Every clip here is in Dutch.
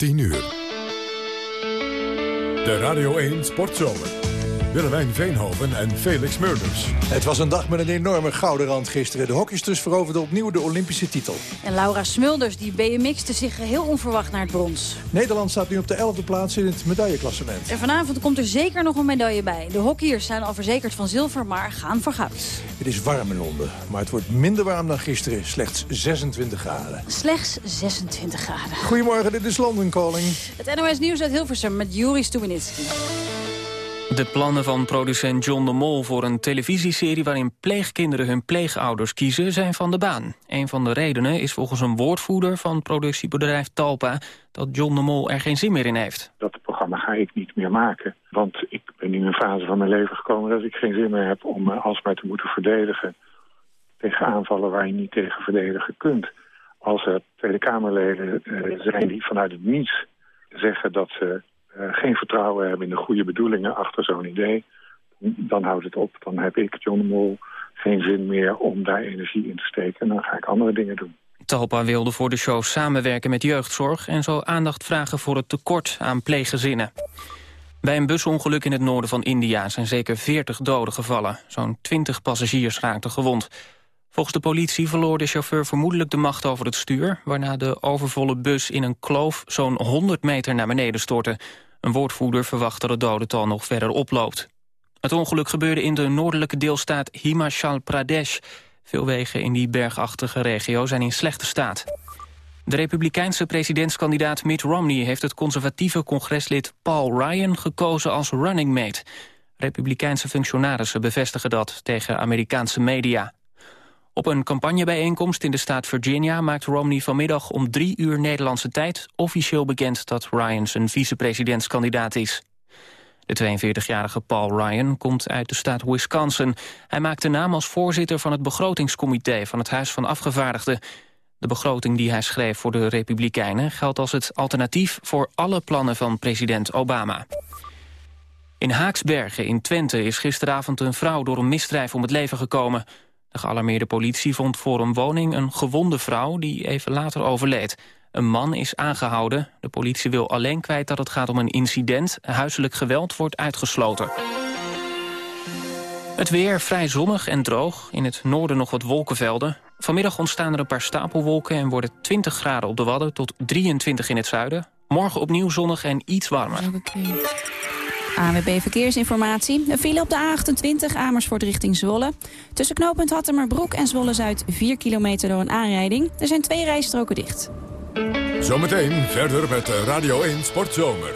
10 uur. De Radio 1 Sportzomer. Willemijn Veenhoven en Felix Murders. Het was een dag met een enorme gouden rand gisteren. De hockeysters veroverden opnieuw de Olympische titel. En Laura Smulders die BMX'te zich heel onverwacht naar het brons. Nederland staat nu op de 11e plaats in het medailleklassement. En vanavond komt er zeker nog een medaille bij. De hockeyers zijn al verzekerd van zilver, maar gaan voor goud. Het is warm in Londen, maar het wordt minder warm dan gisteren. Slechts 26 graden. Slechts 26 graden. Goedemorgen, dit is London Calling. Het NOS Nieuws uit Hilversum met Juri Stubenitski. De plannen van producent John de Mol voor een televisieserie... waarin pleegkinderen hun pleegouders kiezen, zijn van de baan. Een van de redenen is volgens een woordvoerder van productiebedrijf Talpa... dat John de Mol er geen zin meer in heeft. Dat programma ga ik niet meer maken. Want ik ben in een fase van mijn leven gekomen dat ik geen zin meer heb... om uh, alsmaar te moeten verdedigen tegen aanvallen waar je niet tegen verdedigen kunt. Als er Tweede Kamerleden uh, zijn die vanuit het niets zeggen dat ze geen vertrouwen hebben in de goede bedoelingen achter zo'n idee, dan houdt het op. Dan heb ik, John de Mol, geen zin meer om daar energie in te steken. En dan ga ik andere dingen doen. Talpa wilde voor de show samenwerken met jeugdzorg... en zo aandacht vragen voor het tekort aan pleeggezinnen. Bij een busongeluk in het noorden van India zijn zeker 40 doden gevallen. Zo'n 20 passagiers raakten gewond. Volgens de politie verloor de chauffeur vermoedelijk de macht over het stuur... waarna de overvolle bus in een kloof zo'n 100 meter naar beneden stortte. Een woordvoerder verwacht dat het dodental nog verder oploopt. Het ongeluk gebeurde in de noordelijke deelstaat Himachal Pradesh. Veel wegen in die bergachtige regio zijn in slechte staat. De republikeinse presidentskandidaat Mitt Romney... heeft het conservatieve congreslid Paul Ryan gekozen als running mate. Republikeinse functionarissen bevestigen dat tegen Amerikaanse media. Op een campagnebijeenkomst in de staat Virginia maakt Romney vanmiddag om drie uur Nederlandse tijd officieel bekend dat Ryan zijn vicepresidentskandidaat is. De 42-jarige Paul Ryan komt uit de staat Wisconsin. Hij maakt de naam als voorzitter van het begrotingscomité van het Huis van Afgevaardigden. De begroting die hij schreef voor de Republikeinen geldt als het alternatief voor alle plannen van president Obama. In Haaksbergen in Twente is gisteravond een vrouw door een misdrijf om het leven gekomen. De gealarmeerde politie vond voor een woning een gewonde vrouw die even later overleed. Een man is aangehouden. De politie wil alleen kwijt dat het gaat om een incident. Huiselijk geweld wordt uitgesloten. Het weer vrij zonnig en droog. In het noorden nog wat wolkenvelden. Vanmiddag ontstaan er een paar stapelwolken... en worden 20 graden op de Wadden tot 23 in het zuiden. Morgen opnieuw zonnig en iets warmer. AWB Verkeersinformatie. Een file op de A28 Amersfoort richting Zwolle. Tussen knooppunt Hattemerbroek en Zwolle-Zuid 4 kilometer door een aanrijding. Er zijn twee rijstroken dicht. Zometeen verder met Radio 1 Sportzomer.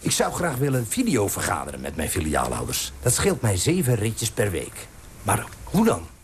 Ik zou graag willen video vergaderen met mijn filiaalhouders. Dat scheelt mij zeven ritjes per week. Maar hoe dan?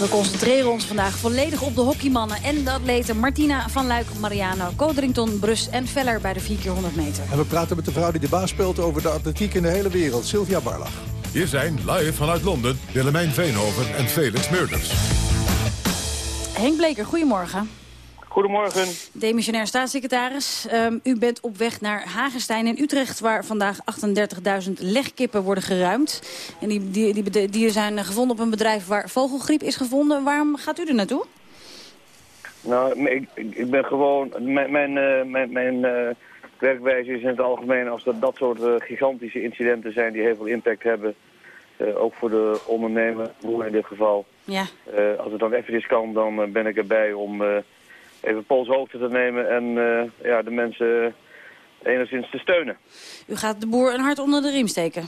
We concentreren ons vandaag volledig op de hockeymannen en de atleten Martina van Luik, Mariano, Codrington, Brus en Veller bij de 4x100 meter. En we praten met de vrouw die de baas speelt over de atletiek in de hele wereld, Sylvia Barlach. Hier zijn live vanuit Londen Willemijn Veenhoven en Felix Murders. Henk Bleker, goedemorgen. Goedemorgen. Demissionair staatssecretaris. Um, u bent op weg naar Hagenstein in Utrecht... waar vandaag 38.000 legkippen worden geruimd. En die, die, die, die zijn gevonden op een bedrijf waar vogelgriep is gevonden. Waarom gaat u er naartoe? Nou, ik, ik ben gewoon... Mijn, mijn, uh, mijn, mijn uh, werkwijze is in het algemeen... als er dat soort uh, gigantische incidenten zijn die heel veel impact hebben... ook voor de ondernemer, in dit geval. Ja. als het dan even kan, dan ben ik erbij om even polshoogte te nemen en uh, ja, de mensen enigszins te steunen. U gaat de boer een hart onder de riem steken.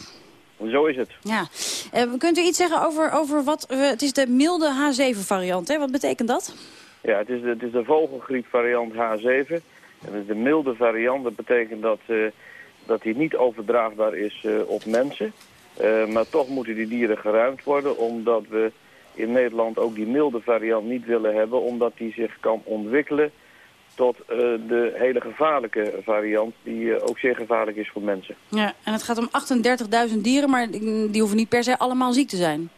Zo is het. Ja. Uh, kunt u iets zeggen over, over wat... Het is de milde H7-variant, hè? Wat betekent dat? Ja, het is, de, het is de vogelgriep variant H7. En dat is de milde variant. Dat betekent dat, uh, dat die niet overdraagbaar is uh, op mensen. Uh, maar toch moeten die dieren geruimd worden, omdat we in Nederland ook die milde variant niet willen hebben, omdat die zich kan ontwikkelen tot uh, de hele gevaarlijke variant, die uh, ook zeer gevaarlijk is voor mensen. Ja, en het gaat om 38.000 dieren, maar die hoeven niet per se allemaal ziek te zijn.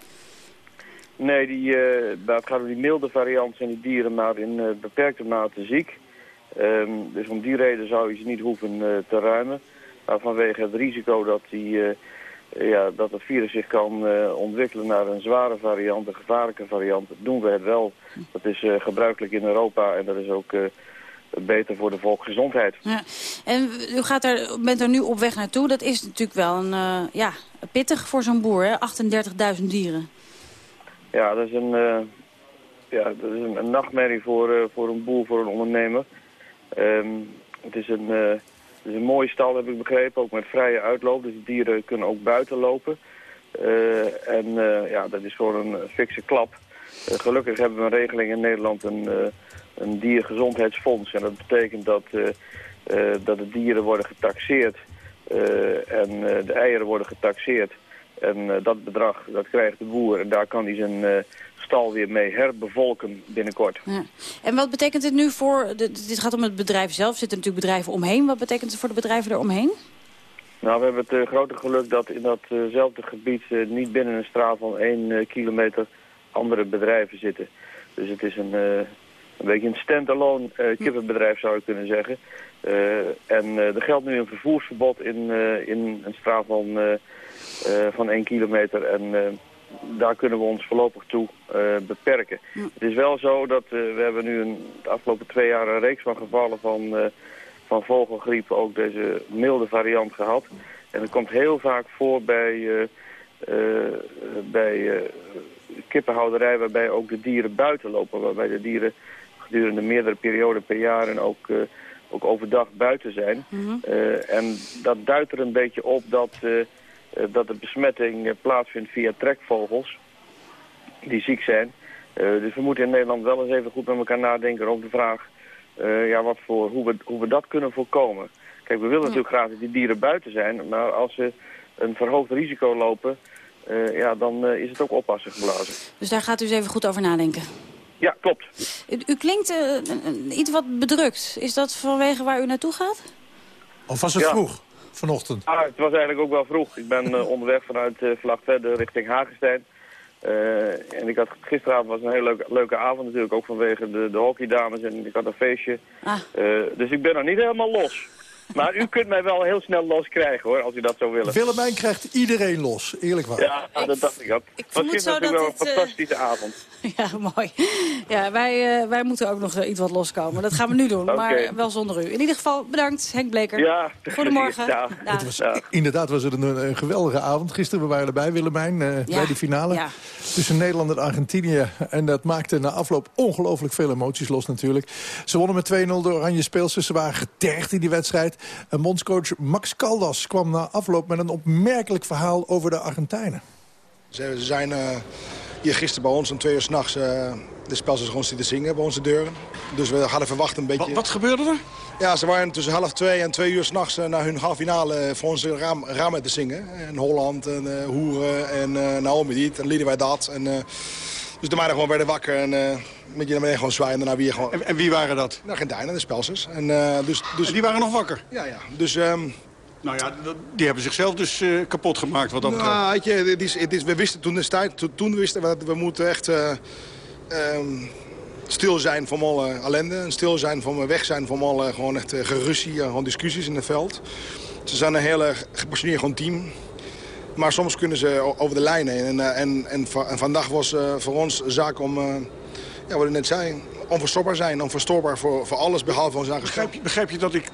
Nee, die, uh, het gaat om die milde variant zijn die dieren maar in beperkte mate ziek. Um, dus om die reden zou je ze niet hoeven te ruimen. Maar vanwege het risico dat, die, ja, dat het virus zich kan ontwikkelen naar een zware variant, een gevaarlijke variant, doen we het wel. Dat is gebruikelijk in Europa en dat is ook beter voor de volksgezondheid. Ja. En u gaat er, bent er nu op weg naartoe. Dat is natuurlijk wel een, ja, pittig voor zo'n boer, 38.000 dieren. Ja, dat is een, ja, dat is een, nachtmerrie voor, voor een boer, voor een ondernemer. Um, het, is een, het is een mooie stal, heb ik begrepen, ook met vrije uitloop. Dus de dieren kunnen ook buiten lopen. en ja, dat is gewoon een fikse klap. gelukkig hebben we een regeling in Nederland... Een, een diergezondheidsfonds. En dat betekent dat, dat de dieren worden getaxeerd en de eieren worden getaxeerd. En dat bedrag, dat krijgt de boer en daar kan hij zijn stal weer mee herbevolken binnenkort. Ja. En wat betekent dit nu voor, de, dit gaat om het bedrijf zelf, er zitten natuurlijk bedrijven omheen. Wat betekent het voor de bedrijven eromheen? Nou, we hebben het grote geluk dat in datzelfde gebied niet binnen een straal van één kilometer andere bedrijven zitten. Dus het is een, een beetje een stand-alone uh, kippenbedrijf zou je kunnen zeggen. En er geldt nu een vervoersverbod in, in een straal van, van 1 kilometer. En daar kunnen we ons voorlopig toe beperken. Ja. Het is wel zo dat we hebben nu een, de afgelopen twee jaar een reeks van gevallen van, van vogelgriep, ook deze milde variant gehad. En dat komt heel vaak voor bij, bij kippenhouderij waarbij ook de dieren buiten lopen. Waarbij de dieren gedurende meerdere perioden per jaar en ook, uh, ook overdag buiten zijn. Mm -hmm. uh, en dat duidt er een beetje op dat, uh, dat de besmetting plaatsvindt via trekvogels die ziek zijn. dus we moeten in Nederland wel eens even goed met elkaar nadenken over de vraag ja, wat voor, hoe, we, hoe we dat kunnen voorkomen. Kijk, we willen ja. natuurlijk graag dat die dieren buiten zijn, maar als ze een verhoogd risico lopen, ja, dan is het ook oppassen geblazen. Dus daar gaat u eens even goed over nadenken. Ja, klopt. U, u klinkt uh, iets wat bedrukt. Is dat vanwege waar u naartoe gaat? Of was het ja. vroeg vanochtend? Ah, het was eigenlijk ook wel vroeg. Ik ben uh, onderweg vanuit uh, Vlagtwedde richting Hagestein. en ik had, gisteravond was een hele leuke, leuke avond natuurlijk, ook vanwege de, de hockeydames. En ik had een feestje. Ah. dus ik ben nog niet helemaal los. Maar u kunt mij wel heel snel los krijgen hoor, als u dat zou willen. Willemijn krijgt iedereen los, eerlijk waar. Ja, dat dacht ik ook. Ik was gisteren natuurlijk wel een uh... fantastische avond. Ja, mooi. Ja, wij, uh, wij moeten ook nog uh, iets wat loskomen. Dat gaan we nu doen, okay. maar wel zonder u. In ieder geval bedankt, Henk Bleker. Ja. Goedemorgen. Ja. Ja. Het was, inderdaad was het een, een, geweldige avond. Gisteren we waren erbij, Willemijn, bij de finale. Tussen Nederland en Argentinië. En dat maakte na afloop ongelooflijk veel emoties los natuurlijk. Ze wonnen met 2-0 de Oranje Speelsters. Ze waren getergd in die wedstrijd. En bondscoach Max Caldas kwam na afloop met een opmerkelijk verhaal over de Argentijnen. Ze zijn uh, hier gisteren bij ons om twee uur s'nachts uh, de spelers gewoon zitten zingen bij onze deuren. Dus we hadden verwacht een beetje... Wat, wat gebeurde er? Ja, ze waren tussen half twee en twee uur s'nachts uh, naar hun halve finale voor raam, raam te zingen. En Holland en uh, Hoeren en uh, Naomi dit en lieden wij dat. En, dus de meiden gewoon werden wakker en uh, met je naar beneden gewoon zwaaien. En, daarna weer gewoon... En, en, wie waren dat? De Argentijnen, de Spelsers. En, dus, dus... En die waren nog wakker? Ja, ja. Dus... Um... Nou ja, die hebben zichzelf dus uh, kapot gemaakt wat dat betreft. Nou, weet je, het is, het is, we wisten toen destijds, to, toen wisten we, we moeten echt uh, um, stil zijn van alle ellende. En stil zijn van weg zijn van alle gewoon echt uh, gerussie, gewoon discussies in het veld. Ze zijn een heel gepassioneerd gewoon team. Maar soms kunnen ze over de lijn heen. En, en, en, en vandaag was voor ons een zaak om, ja, wat ik net zei, onverstopbaar zijn. Onverstoorbaar voor, voor alles behalve ons begrijp je, begrijp je dat ik,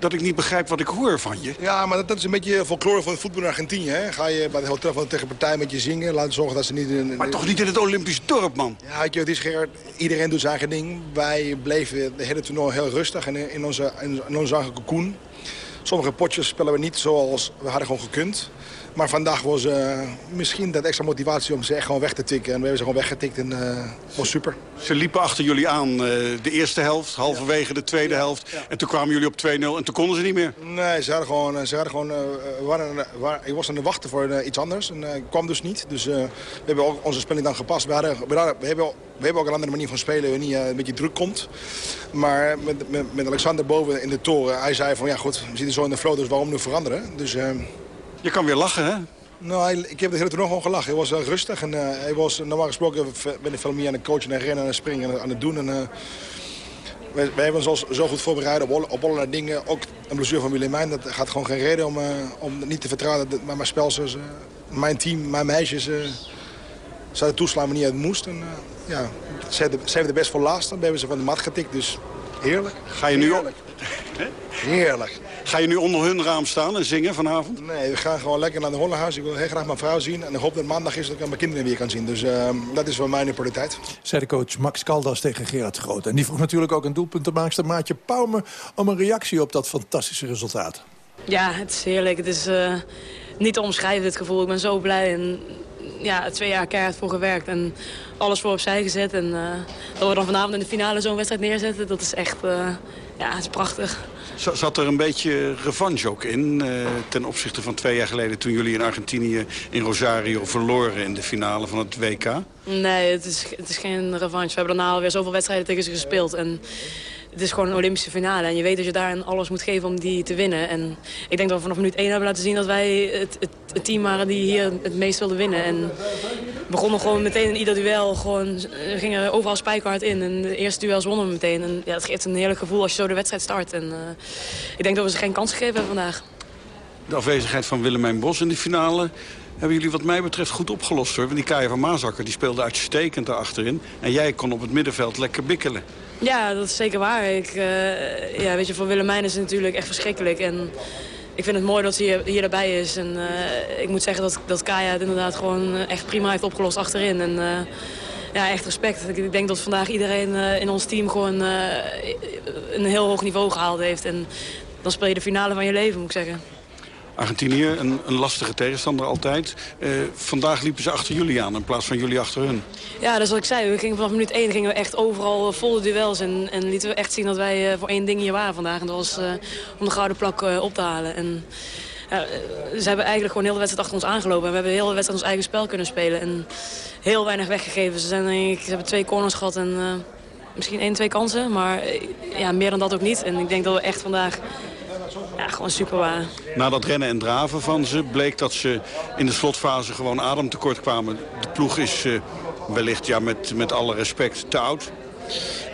dat ik niet begrijp wat ik hoor van je? Ja, maar dat, dat is een beetje folklore van het voetbal in Argentinië. Hè? Ga je bij het hotel van de tegenpartij met je zingen. Laten zorgen dat ze niet... In, maar toch niet in het Olympisch dorp, man? Ja, het is Gerard, iedereen doet zijn eigen ding. Wij bleven de hele toernooi heel rustig en in onze, in onze eigen cocoon. sommige potjes spelen we niet zoals we hadden gewoon gekund. Maar vandaag was uh, misschien dat extra motivatie om ze echt gewoon weg te tikken. En we hebben ze gewoon weggetikt en uh, was super. Ze liepen achter jullie aan uh, de eerste helft, halverwege de tweede helft. En toen kwamen jullie op 2-0 en toen konden ze niet meer. Nee, ze hadden gewoon... Ze hadden gewoon waren, waren, ik was aan het wachten voor iets anders en kwam dus niet. Dus we hebben ook onze speling dan gepast. We, hadden, we, hadden, we, hebben, we hebben ook een andere manier van spelen, waar niet een beetje druk komt. Maar met, met, met, Alexander boven in de toren, hij zei van ja goed, we zitten zo in de flow, dus waarom nu veranderen? Dus... Je kan weer lachen, hè? Nou, ik heb de hele toernooi gewoon gelachen. Hij was uh, rustig en uh, hij was normaal gesproken ben ik veel meer aan het coachen en rennen en springen en aan het doen. En, uh, wij, wij, hebben ons zo goed voorbereid op, op allerlei dingen. Ook een blessure van Willemijn. Dat gaat gewoon geen reden om, om niet te vertrouwen. Dat, maar mijn spelers, mijn team, mijn meisjes zouden toeslaan wanneer het moest. En, ja, ze, hebben, ze hebben de best voor laatst. Dan hebben ze van de mat getikt. Dus heerlijk. Ga je nu op? Heerlijk. Ga je nu onder hun raam staan en zingen vanavond? Nee, we gaan gewoon lekker naar de Hollenhuis. Ik wil heel graag mijn vrouw zien. En ik hoop dat maandag is dat ik mijn kinderen weer kan zien. Dus uh, dat is voor mij een prioriteit. Zei de coach Max Caldas tegen Gerard Groot. En die vroeg natuurlijk ook een doelpuntenmaakster Maatje Pauwme... om een reactie op dat fantastische resultaat. Ja, het is heerlijk. Het is uh, niet te omschrijven, dit gevoel. Ik ben zo blij. En ja, twee jaar keihard voor gewerkt en alles voor opzij gezet. En uh, dat we dan vanavond in de finale zo'n wedstrijd neerzetten, dat is echt uh, ja, het is prachtig. Zat er een beetje revanche ook in uh, ten opzichte van twee jaar geleden... toen jullie in Argentinië in Rosario verloren in de finale van het WK? Nee, het is, het is geen revanche. We hebben daarna alweer zoveel wedstrijden tegen ze gespeeld. En het is gewoon een Olympische finale. En je weet dat je daarin alles moet geven om die te winnen. En ik denk dat we vanaf minuut 1 hebben laten zien dat wij het, het, het team waren die hier het meest wilden winnen. En we begonnen gewoon meteen in ieder duel. Gewoon, we gingen overal spijkerhard in. En de eerste duels wonnen we meteen. En ja, dat geeft een heerlijk gevoel als je zo de wedstrijd start. En uh, ik denk dat we ze geen kans gegeven hebben vandaag. De afwezigheid van Willemijn Bos in die finale hebben jullie wat mij betreft goed opgelost. hoor. Want die Kaya van Maasakker die speelde uitstekend daarachterin. En jij kon op het middenveld lekker bikkelen. Ja, dat is zeker waar. Ik, uh, ja, weet je, voor Willemijn is het natuurlijk echt verschrikkelijk. En ik vind het mooi dat ze hier, hier erbij is. En uh, ik moet zeggen dat, dat Kaya het inderdaad gewoon echt prima heeft opgelost achterin. En uh, ja, echt respect. Ik denk dat vandaag iedereen in ons team gewoon een heel hoog niveau gehaald heeft. En dan speel je de finale van je leven, moet ik zeggen. Argentinië, een, een, lastige tegenstander altijd. Uh, vandaag liepen ze achter jullie aan in plaats van jullie achter hun. Ja, dat is wat ik zei. We gingen vanaf minuut 1 gingen we echt overal volle duels. En, en lieten we echt zien dat wij uh, voor één ding hier waren vandaag. En dat was om de gouden plak op te halen. En, ze hebben eigenlijk gewoon heel de wedstrijd achter ons aangelopen. En we hebben heel de wedstrijd ons eigen spel kunnen spelen. En heel weinig weggegeven. Ze, zijn, ze hebben twee corners gehad en misschien één, twee kansen. Maar ja, meer dan dat ook niet. En ik denk dat we echt vandaag ja, gewoon super waren. Na dat rennen en draven van ze bleek dat ze in de slotfase gewoon ademtekort kwamen. De ploeg is uh, wellicht, ja, met, met alle respect, te oud.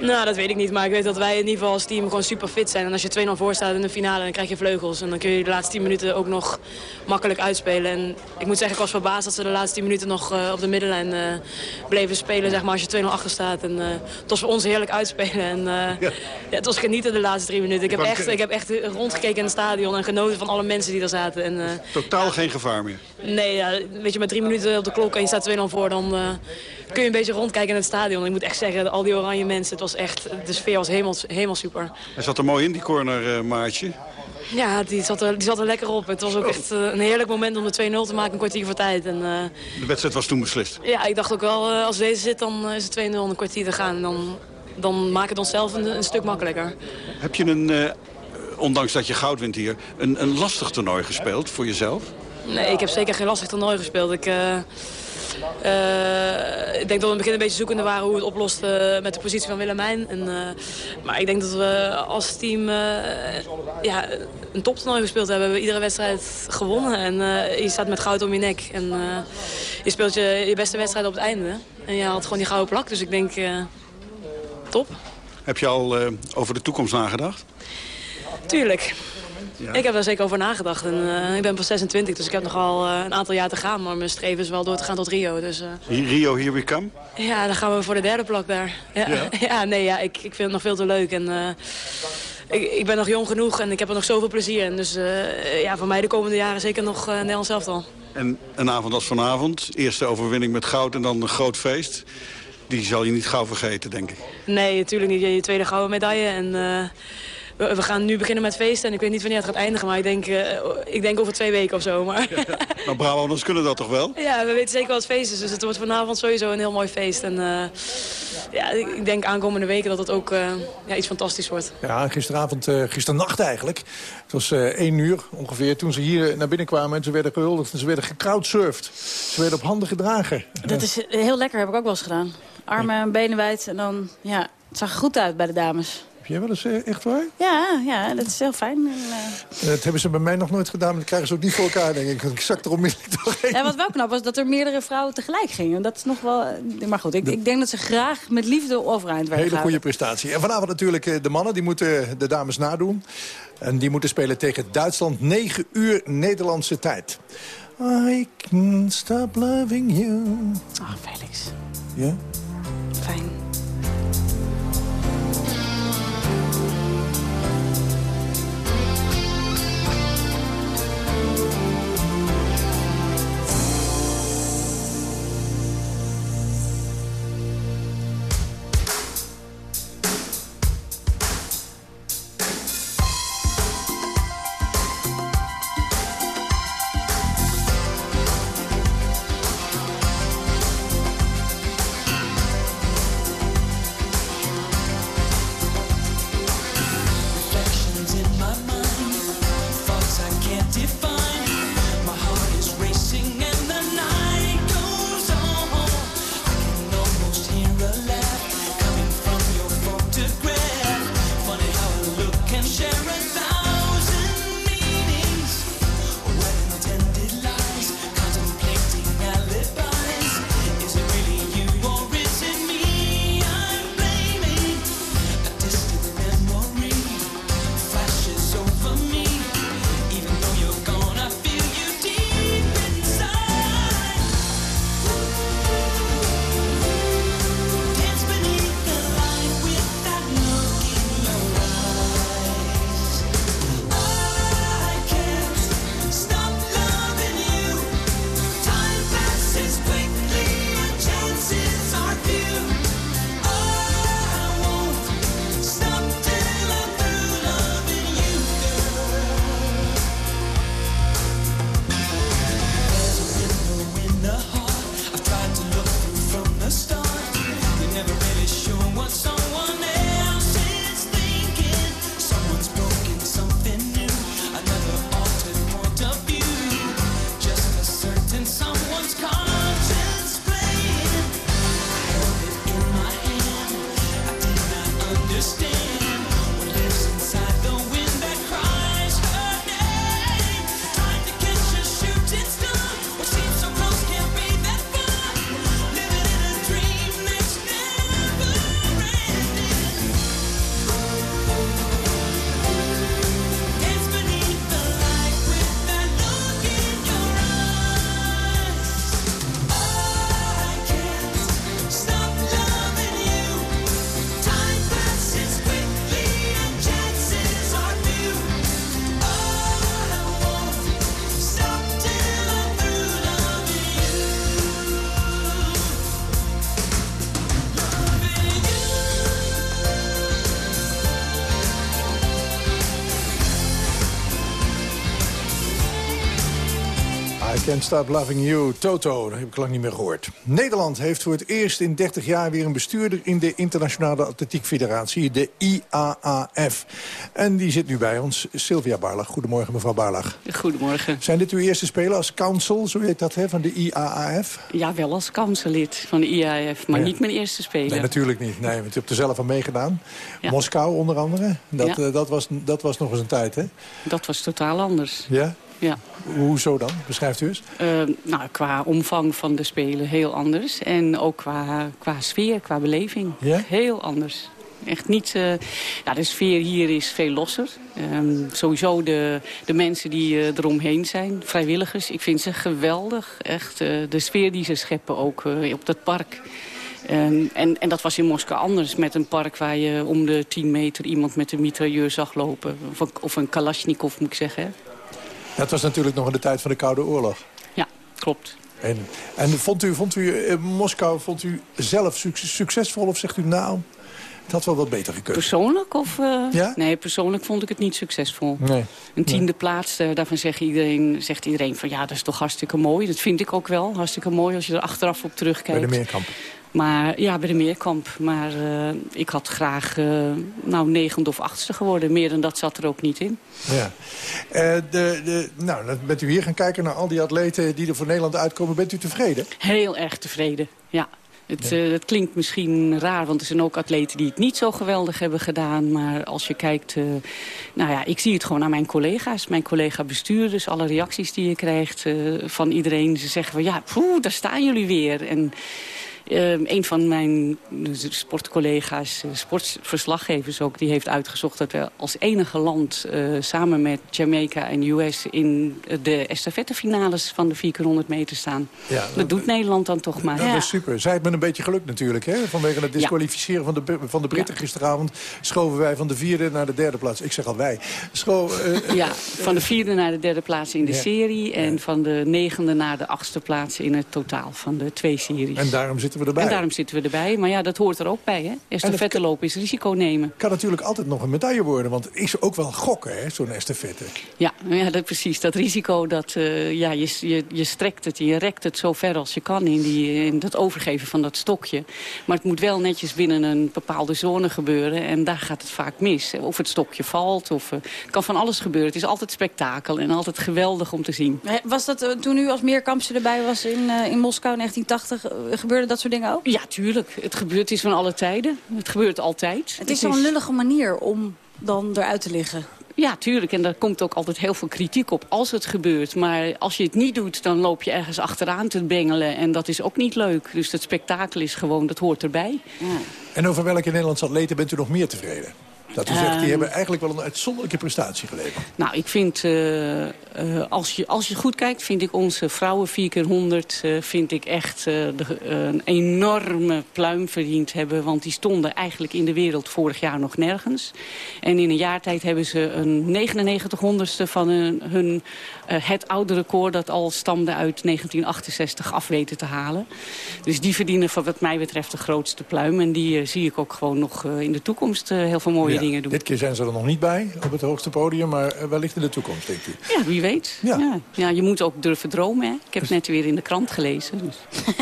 Nou, dat weet ik niet. Maar ik weet dat wij in ieder geval als team gewoon super fit zijn. En als je 2-0 voor staat in de finale, dan krijg je vleugels. En dan kun je de laatste 10 minuten ook nog makkelijk uitspelen. En ik moet zeggen, ik was verbaasd dat ze de laatste 10 minuten nog uh, op de middenlijn uh, bleven spelen. Zeg maar, als je 2-0 achter staat. En uh, het was voor ons heerlijk uitspelen. En ja. ja. het was genieten de laatste drie minuten. Ik heb, echt, ik heb echt rondgekeken in het stadion en genoten van alle mensen die er zaten. En, Totaal ja, geen gevaar meer? Nee, ja, weet je, met drie minuten op de klok en je staat 2-0 voor, dan kun je een beetje rondkijken in het stadion. Ik moet echt zeggen, al die oranje mensen, het was echt, de sfeer was helemaal, helemaal super. Hij zat er mooi in, die corner, uh, Maartje. Ja, die zat, er, die zat er lekker op. Het was ook echt uh, een heerlijk moment om de 2-0 te maken, een kwartier voor tijd. En, uh, de wedstrijd was toen beslist? Ja, ik dacht ook wel, als deze zit, dan is het 2-0 een kwartier te gaan. Dan, dan maakt het onszelf een, een stuk makkelijker. Heb je een, ondanks dat je goud wint hier, een, een lastig toernooi gespeeld voor jezelf? Nee, ik heb zeker geen lastig toernooi gespeeld. Ik... Uh, ik denk dat we in het begin een beetje zoekende waren hoe we het oplosten met de positie van Willemijn. En, uh, maar ik denk dat we als team uh, ja, een toptoernooi gespeeld hebben. We hebben iedere wedstrijd gewonnen. En je staat met goud om je nek. En je speelt je, je beste wedstrijd op het einde. En je had gewoon die gouden plak. Dus ik denk, top. Heb je al over de toekomst nagedacht? Tuurlijk. Ja. Ik heb daar zeker over nagedacht. En, uh, ik ben pas 26, dus ik heb nog wel uh, een aantal jaar te gaan. Maar mijn streven is wel door te gaan tot Rio. Dus, uh... Rio, here we come? Ja, dan gaan we voor de derde plak daar. Ja, ja? ja nee, ja, ik, ik vind het nog veel te leuk. En, ik, ik, ben nog jong genoeg en ik heb er nog zoveel plezier in. Dus ja, voor mij de komende jaren zeker nog Nederlands elftal. En een avond als vanavond, eerste overwinning met goud en dan een groot feest. Die zal je niet gauw vergeten, denk ik. Nee, natuurlijk niet. Je tweede gouden medaille en we, we, gaan nu beginnen met feesten en ik weet niet wanneer het gaat eindigen. Maar ik denk, ik denk over twee weken of zo. Maar... nou, Brabanders kunnen dat toch wel? Ja, we weten zeker wat het feest is. Dus het wordt vanavond sowieso een heel mooi feest. En ja, ik denk aankomende weken dat het ook ja, iets fantastisch wordt. Ja, gisteravond, gisternacht eigenlijk. Het was één uur ongeveer toen ze hier naar binnen kwamen en ze werden gehuldigd en ze werden gecrowdsurfd. Ze werden op handen gedragen. Dat is heel lekker, heb ik ook wel eens gedaan. Armen en benen wijd en dan, ja, het zag goed uit bij de dames. Heb jij wel eens uh, echt waar? Ja, ja, dat is heel fijn. En, uh... Dat hebben ze bij mij nog nooit gedaan, maar dat krijgen ze ook niet voor elkaar, denk ik. Ik zak er onmiddellijk doorheen. Ja, wat wel knap was, dat er meerdere vrouwen tegelijk gingen. Dat is nog wel... Maar goed, ik, ik denk dat ze graag met liefde overeind werden Hele goede prestatie. En vanavond natuurlijk de mannen, die moeten de dames nadoen. En die moeten spelen tegen Duitsland 9 uur Nederlandse tijd. I can't stop loving you. Ah, oh, Felix. Ja? Fijn. Can't Stop Loving You, Toto. Dat heb ik lang niet meer gehoord. Nederland heeft voor het eerst in 30 jaar weer een bestuurder... in de Internationale Atletiek Federatie, de IAAF. En die zit nu bij ons, Sylvia Barlag. Goedemorgen, mevrouw Barlag. Goedemorgen. Zijn dit uw eerste spelen als council, zo heet dat, hè, van de IAAF? Ja, wel als councillid van de IAAF, maar niet mijn eerste spelen. Nee, natuurlijk niet. Nee, want u hebt er zelf aan meegedaan. Moskou onder andere. Dat, uh, dat, was, dat was nog eens een tijd, hè? Dat was totaal anders. Ja? Ja. Hoezo dan? Beschrijft u eens? Uh, nou, qua omvang van de Spelen heel anders. En ook qua, qua sfeer, qua beleving. Heel anders. Echt niet... Uh, de sfeer hier is veel losser. Um, sowieso de, de mensen die uh, eromheen zijn, vrijwilligers. Ik vind ze geweldig. Echt de sfeer die ze scheppen ook op dat park. Um, en, en dat was in Moskou anders met een park waar je om de 10 meter iemand met een mitrailleur zag lopen. Of, of een Kalashnikov moet ik zeggen. Dat was natuurlijk nog in de tijd van de Koude Oorlog. Ja, klopt. En, en vond, u, vond u in Moskou vond u zelf succesvol of zegt u nou... Het had wel wat beter gekund. Persoonlijk? Of, uh... ja? Nee, persoonlijk vond ik het niet succesvol. Nee. Een tiende plaats, uh, daarvan zegt iedereen, zegt iedereen van... ja, dat is toch hartstikke mooi. Dat vind ik ook wel. Hartstikke mooi als je er achteraf op terugkijkt. Bij de Meerkamp. Maar ja, bij de Meerkamp. Maar uh, ik had graag uh, nou, negende of achtste geworden. Meer dan dat zat er ook niet in. Ja. Uh, de, de, nou, dan bent u hier gaan kijken naar al die atleten die er voor Nederland uitkomen. Bent u tevreden? Heel erg tevreden, ja. Het, ja. het, klinkt misschien raar, want er zijn ook atleten die het niet zo geweldig hebben gedaan. Maar als je kijkt, nou ja, ik zie het gewoon aan mijn collega's. Mijn collega-bestuurders, alle reacties die je krijgt van iedereen. Ze zeggen van ja, poeh, daar staan jullie weer. En een van mijn sportcollega's, sportverslaggevers ook... die heeft uitgezocht dat we als enige land... Uh, samen met Jamaica en US in de estafettefinales van de 4x100 meter staan. Ja, dat, dat, doet Nederland dan toch maar. Ja, dat is super. Zij het met een beetje geluk natuurlijk. Hè? Vanwege het disqualificeren ja. van, de, van de Britten gisteravond... schoven wij van de vierde naar de derde plaats. Ik zeg al wij. Scho uh, ja, van de vierde naar de derde plaats in de serie... en van de negende naar de achtste plaats in het totaal van de twee series. En daarom zitten we erbij. En daarom zitten we erbij. Maar ja, dat hoort er ook bij. Hè? Estafette lopen is risico nemen. Kan natuurlijk altijd nog een medaille worden. Want het is ook wel gokken, hè, zo'n estafette. Ja, ja dat, precies. Dat risico, dat, uh, ja, je, je, je strekt het, je rekt het zo ver als je kan in, die, in dat overgeven van dat stokje. Maar het moet wel netjes binnen een bepaalde zone gebeuren. En daar gaat het vaak mis. Of het stokje valt, of uh, het kan van alles gebeuren. Het is altijd spektakel en altijd geweldig om te zien. Was dat uh, toen u als meerkampse erbij was in, in Moskou in 1980, gebeurde dat soort dingen ook? Ja, tuurlijk. Het gebeurt is van alle tijden. Het gebeurt altijd. Het is zo'n lullige manier om dan eruit te liggen. Ja, tuurlijk. En daar komt ook altijd heel veel kritiek op als het gebeurt. Maar als je het niet doet, dan loop je ergens achteraan te bengelen. En dat is ook niet leuk. Dus het spektakel is gewoon, dat hoort erbij. Ja. En over welke Nederlandse atleten bent u nog meer tevreden? Dat u zegt, die um, hebben eigenlijk wel een uitzonderlijke prestatie geleverd. Nou, ik vind, uh, uh, als, je, als je goed kijkt, vind ik onze vrouwen 4x100... Uh, vind ik echt de, een enorme pluim verdiend hebben. Want die stonden eigenlijk in de wereld vorig jaar nog nergens. En in een jaar tijd hebben ze een 99 honderdste van hun, hun het oude record... dat al stamde uit 1968 af weten te halen. Dus die verdienen wat mij betreft de grootste pluim. En die zie ik ook gewoon nog in de toekomst heel veel mooie ja. dingen doen. Dit keer zijn ze er nog niet bij op het hoogste podium, maar wellicht in de toekomst, denk ik. Ja, wie weet. Ja. Ja. ja je moet ook durven dromen. Hè? Ik heb het net weer in de krant gelezen. Dus.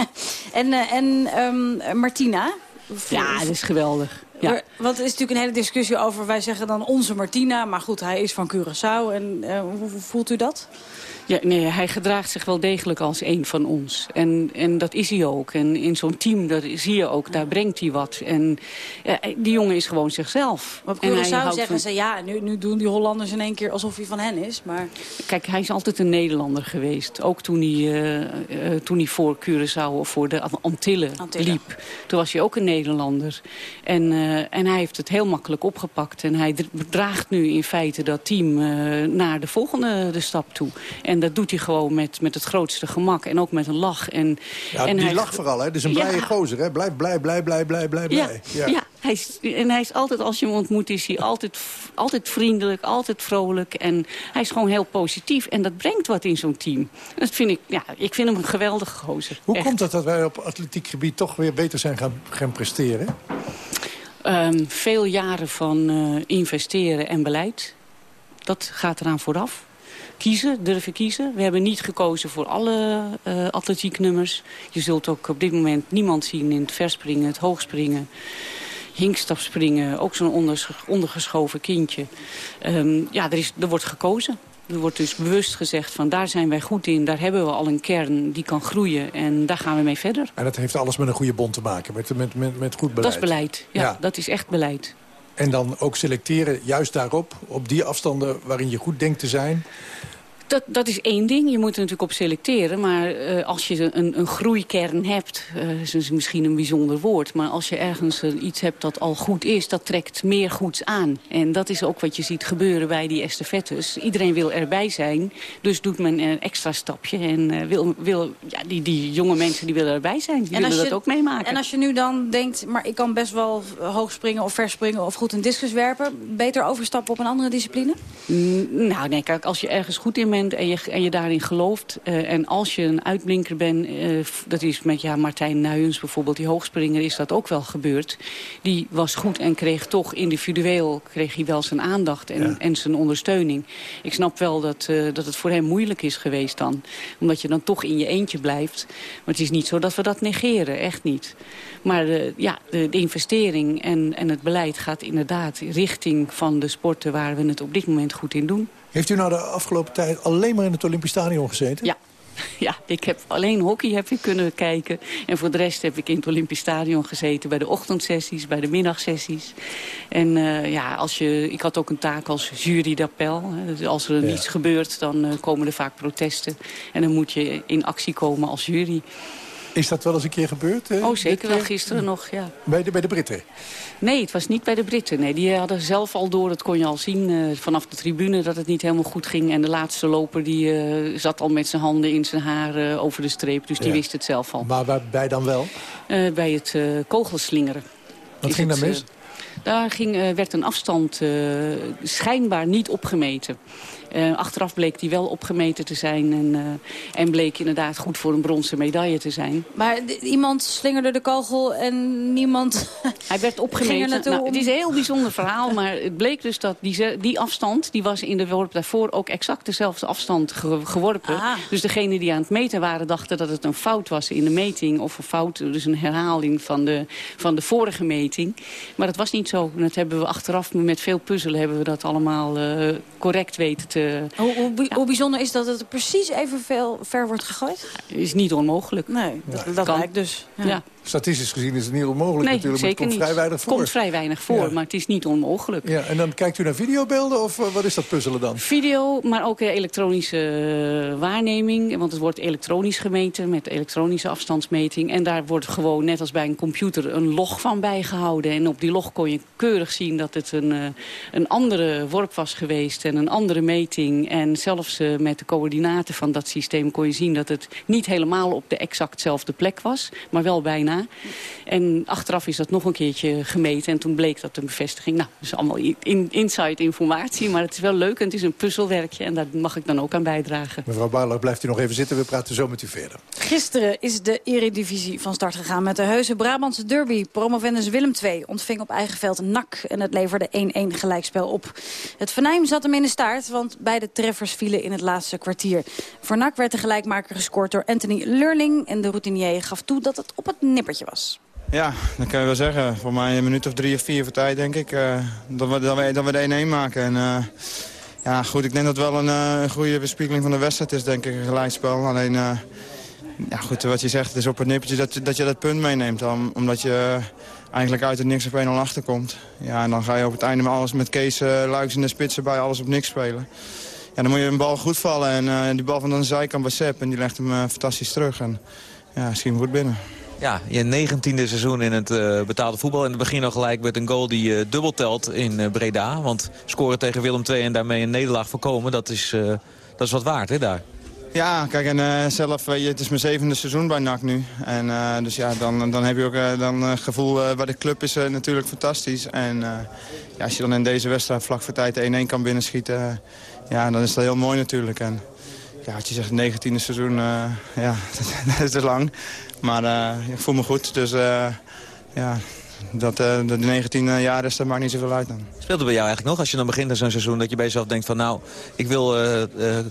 en uh, en um, Martina? Ja, dat is geweldig. Ja. Want er is natuurlijk een hele discussie over, wij zeggen dan onze Martina, maar goed, hij is van Curaçao. En uh, hoe voelt u dat? Ja, nee, hij gedraagt zich wel degelijk als een van ons. En, en dat is hij ook. En in zo'n team, dat zie je ook, daar brengt hij wat. En ja, die jongen is gewoon zichzelf. Maar op Curaçao zeggen van... ze, ja, nu, nu doen die Hollanders in één keer alsof hij van hen is. Maar... Kijk, hij is altijd een Nederlander geweest. Ook toen hij, uh, uh, toen hij voor Curaçao of voor de Antillen, Antillen, liep. Toen was hij ook een Nederlander. En, uh, en hij heeft het heel makkelijk opgepakt. En hij draagt nu in feite dat team naar de volgende de stap toe. En dat doet hij gewoon met, met het grootste gemak. En ook met een lach. En, ja, en die hij... lach vooral, hè? Dus een blije ja. gozer, hè? Blijf blij, blij, blij, blij, blij, blij. Ja, ja. Hij is, en hij is altijd, als je hem ontmoet, is hij altijd, altijd vriendelijk, altijd vrolijk. En hij is gewoon heel positief. En dat brengt wat in zo'n team. Dat vind ik, ja, ik vind hem een geweldige gozer. Hoe Echt. komt het dat wij op atletiek gebied toch weer beter zijn gaan, gaan presteren? Um, veel jaren van uh, investeren en beleid. Dat gaat eraan vooraf kiezen, durven kiezen. We hebben niet gekozen voor alle uh, atletieknummers. Je zult ook op dit moment niemand zien in het verspringen, het hoogspringen. Hinkstapspringen, ook zo'n onder, ondergeschoven kindje. Um, ja, er, is, er wordt gekozen. Er wordt dus bewust gezegd van daar zijn wij goed in. Daar hebben we al een kern die kan groeien. En daar gaan we mee verder. En dat heeft alles met een goede bond te maken. Met, met, met, met goed beleid. Dat is beleid. Ja, ja. dat is echt beleid. En dan ook selecteren juist daarop. Op die afstanden waarin je goed denkt te zijn. Dat, dat is één ding. Je moet er natuurlijk op selecteren. Maar uh, als je een, een groeikern hebt, uh, is misschien een bijzonder woord. Maar als je ergens uh, iets hebt dat al goed is, dat trekt meer goeds aan. En dat is ook wat je ziet gebeuren bij die estafettes. Iedereen wil erbij zijn, dus doet men een extra stapje. En wil, wil, ja, die, die jonge mensen die willen erbij zijn, die en willen dat ook meemaken. En als je nu dan denkt, maar ik kan best wel hoog springen of verspringen of goed een discus werpen. Beter overstappen op een andere discipline? Mm, nou nee, kijk, als je ergens goed in en je, en je daarin gelooft... en als je een uitblinker bent, dat is met ja, Martijn Nuyens bijvoorbeeld... die hoogspringer is dat ook wel gebeurd. Die was goed en kreeg toch individueel kreeg hij wel zijn aandacht en, en zijn ondersteuning. Ik snap wel dat, dat het voor hem moeilijk is geweest dan. Omdat je dan toch in je eentje blijft. Maar het is niet zo dat we dat negeren, echt niet. Maar de, ja, de, de, investering en, en het beleid gaat inderdaad richting van de sporten waar we het op dit moment goed in doen. Heeft u nou de afgelopen tijd alleen maar in het Olympisch Stadion gezeten? Ja. Ja, ik heb alleen hockey heb ik kunnen kijken. En voor de rest heb ik in het Olympisch Stadion gezeten... bij de ochtendsessies, bij de middagsessies. En uh, ja, als je, ik had ook een taak als jury d'appel. Dus als er ja. niets gebeurt, dan uh, komen er vaak protesten. En dan moet je in actie komen als jury. Is dat wel eens een keer gebeurd? Eh, oh, zeker wel gisteren nog, ja. Bij de, bij de Britten? Nee, het was niet bij de Britten. Nee, die hadden zelf al door, dat kon je al zien uh, vanaf de tribune... dat het niet helemaal goed ging. En de laatste loper die, uh, zat al met zijn handen in zijn haar uh, over de streep. Dus die ja. wist het zelf al. Maar waarbij dan wel? bij het kogelslingeren. Wat ging daar mis? daar ging, werd een afstand schijnbaar niet opgemeten. Uh, achteraf bleek die wel opgemeten te zijn. En, uh, en bleek inderdaad goed voor een bronzen medaille te zijn. Maar iemand slingerde de kogel en niemand Hij werd opgemeten. Nou, het is een heel bijzonder verhaal. Maar het bleek dus dat die, die afstand, die was in de worp daarvoor ook exact dezelfde afstand ge geworpen. Ah. Dus degene die aan het meten waren dachten dat het een fout was in de meting. Of een fout, dus een herhaling van de, van de vorige meting. Maar dat was niet zo. Dat hebben we achteraf met veel puzzelen hebben we dat allemaal uh, correct weten te hoe, hoe, ja. hoe, bijzonder is dat het precies evenveel ver wordt gegooid? Is niet onmogelijk. Nee, dat, dat lijkt dus. Ja. Statistisch gezien is het niet onmogelijk nee, natuurlijk. Zeker het komt vrij weinig voor. Het komt vrij weinig voor, maar het is niet onmogelijk. Ja, en dan kijkt u naar videobeelden of uh, wat is dat puzzelen dan? Video, maar ook elektronische uh, waarneming. Want het wordt elektronisch gemeten met elektronische afstandsmeting. En daar wordt gewoon, net als bij een computer, een log van bijgehouden. En op die log kon je keurig zien dat het een, uh, een andere worp was geweest. En een andere meting. En zelfs met de coördinaten van dat systeem kon je zien dat het niet helemaal op de exactzelfde plek was. Maar wel bijna. En achteraf is dat nog een keertje gemeten. En toen bleek dat een bevestiging. Nou, dat is allemaal in, inside informatie. Maar het is wel leuk en het is een puzzelwerkje. En daar mag ik dan ook aan bijdragen. Mevrouw Barlow, blijft u nog even zitten. We praten zo met u verder. Gisteren is de Eredivisie van start gegaan met de heuse Brabantse derby. Promovendus Willem II ontving op eigen veld NAC. En het leverde 1-1 gelijkspel op. Het venijn zat hem in de staart, want beide treffers vielen in het laatste kwartier. Voor NAC werd de gelijkmaker gescoord door Anthony Learning. En de routinier gaf toe dat het op het was. Ja, dat kan je wel zeggen. Voor mij een minuut of drie of vier voor tijd, denk ik. Uh, dat, we, dat, we, dat we de 1-1 maken. En, uh, ja, goed, ik denk dat het wel een, een goede bespiegeling van de wedstrijd is, denk ik, een gelijkspel. Alleen, ja, goed, wat je zegt, het is op het nippertje dat, dat je dat punt meeneemt. Om, omdat je eigenlijk uit het niks op 1-0 achterkomt. Ja, en dan ga je op het einde met alles met Kees Luiks in de spitsen bij alles op niks spelen. Ja, dan moet je een bal goed vallen. En die bal van de zijkant bij Sepp en die legt hem fantastisch terug. En ja, schiet hem goed binnen. Ja, je negentiende seizoen in het uh, betaalde voetbal. In het begin al gelijk met een goal die uh, dubbel telt in uh, Breda. Want scoren tegen Willem II en daarmee een nederlaag voorkomen, dat is, dat is wat waard, hè, daar? Ja, kijk, en zelf, het is mijn zevende seizoen bij NAC nu. En dus ja, dan, dan heb je ook dan het gevoel bij de club is natuurlijk fantastisch. En ja, als je dan in deze wedstrijd vlak voor tijd 1-1 kan binnenschieten, ja, dan is dat heel mooi natuurlijk. En, ja, wat je zegt, het 19e seizoen, ja, dat is te lang. Maar uh, ik voel me goed, dus uh, ja, dat uh, de 19 jaar is, dat maakt niet zoveel uit dan. Speelt bij jou eigenlijk nog, als je dan begint aan zo'n seizoen... dat je bij jezelf denkt van nou, ik wil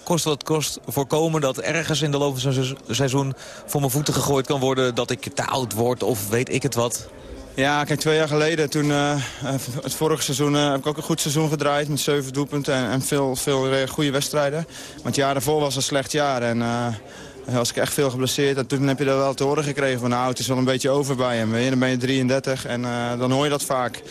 kost wat kost voorkomen... dat ergens in de loop van zo'n seizoen voor mijn voeten gegooid kan worden... dat ik te oud word of weet ik het wat? Ja, kijk, twee jaar geleden, toen, uh, het vorige seizoen, heb ik ook een goed seizoen gedraaid met zeven doelpunten en, en veel, veel goede wedstrijden. Maar het jaar daarvoor was een slecht jaar en was ik echt veel geblesseerd. En toen heb je dat wel te horen gekregen van nou, het is wel een beetje over bij hem. Dan ben je 33 en dan hoor je dat vaak.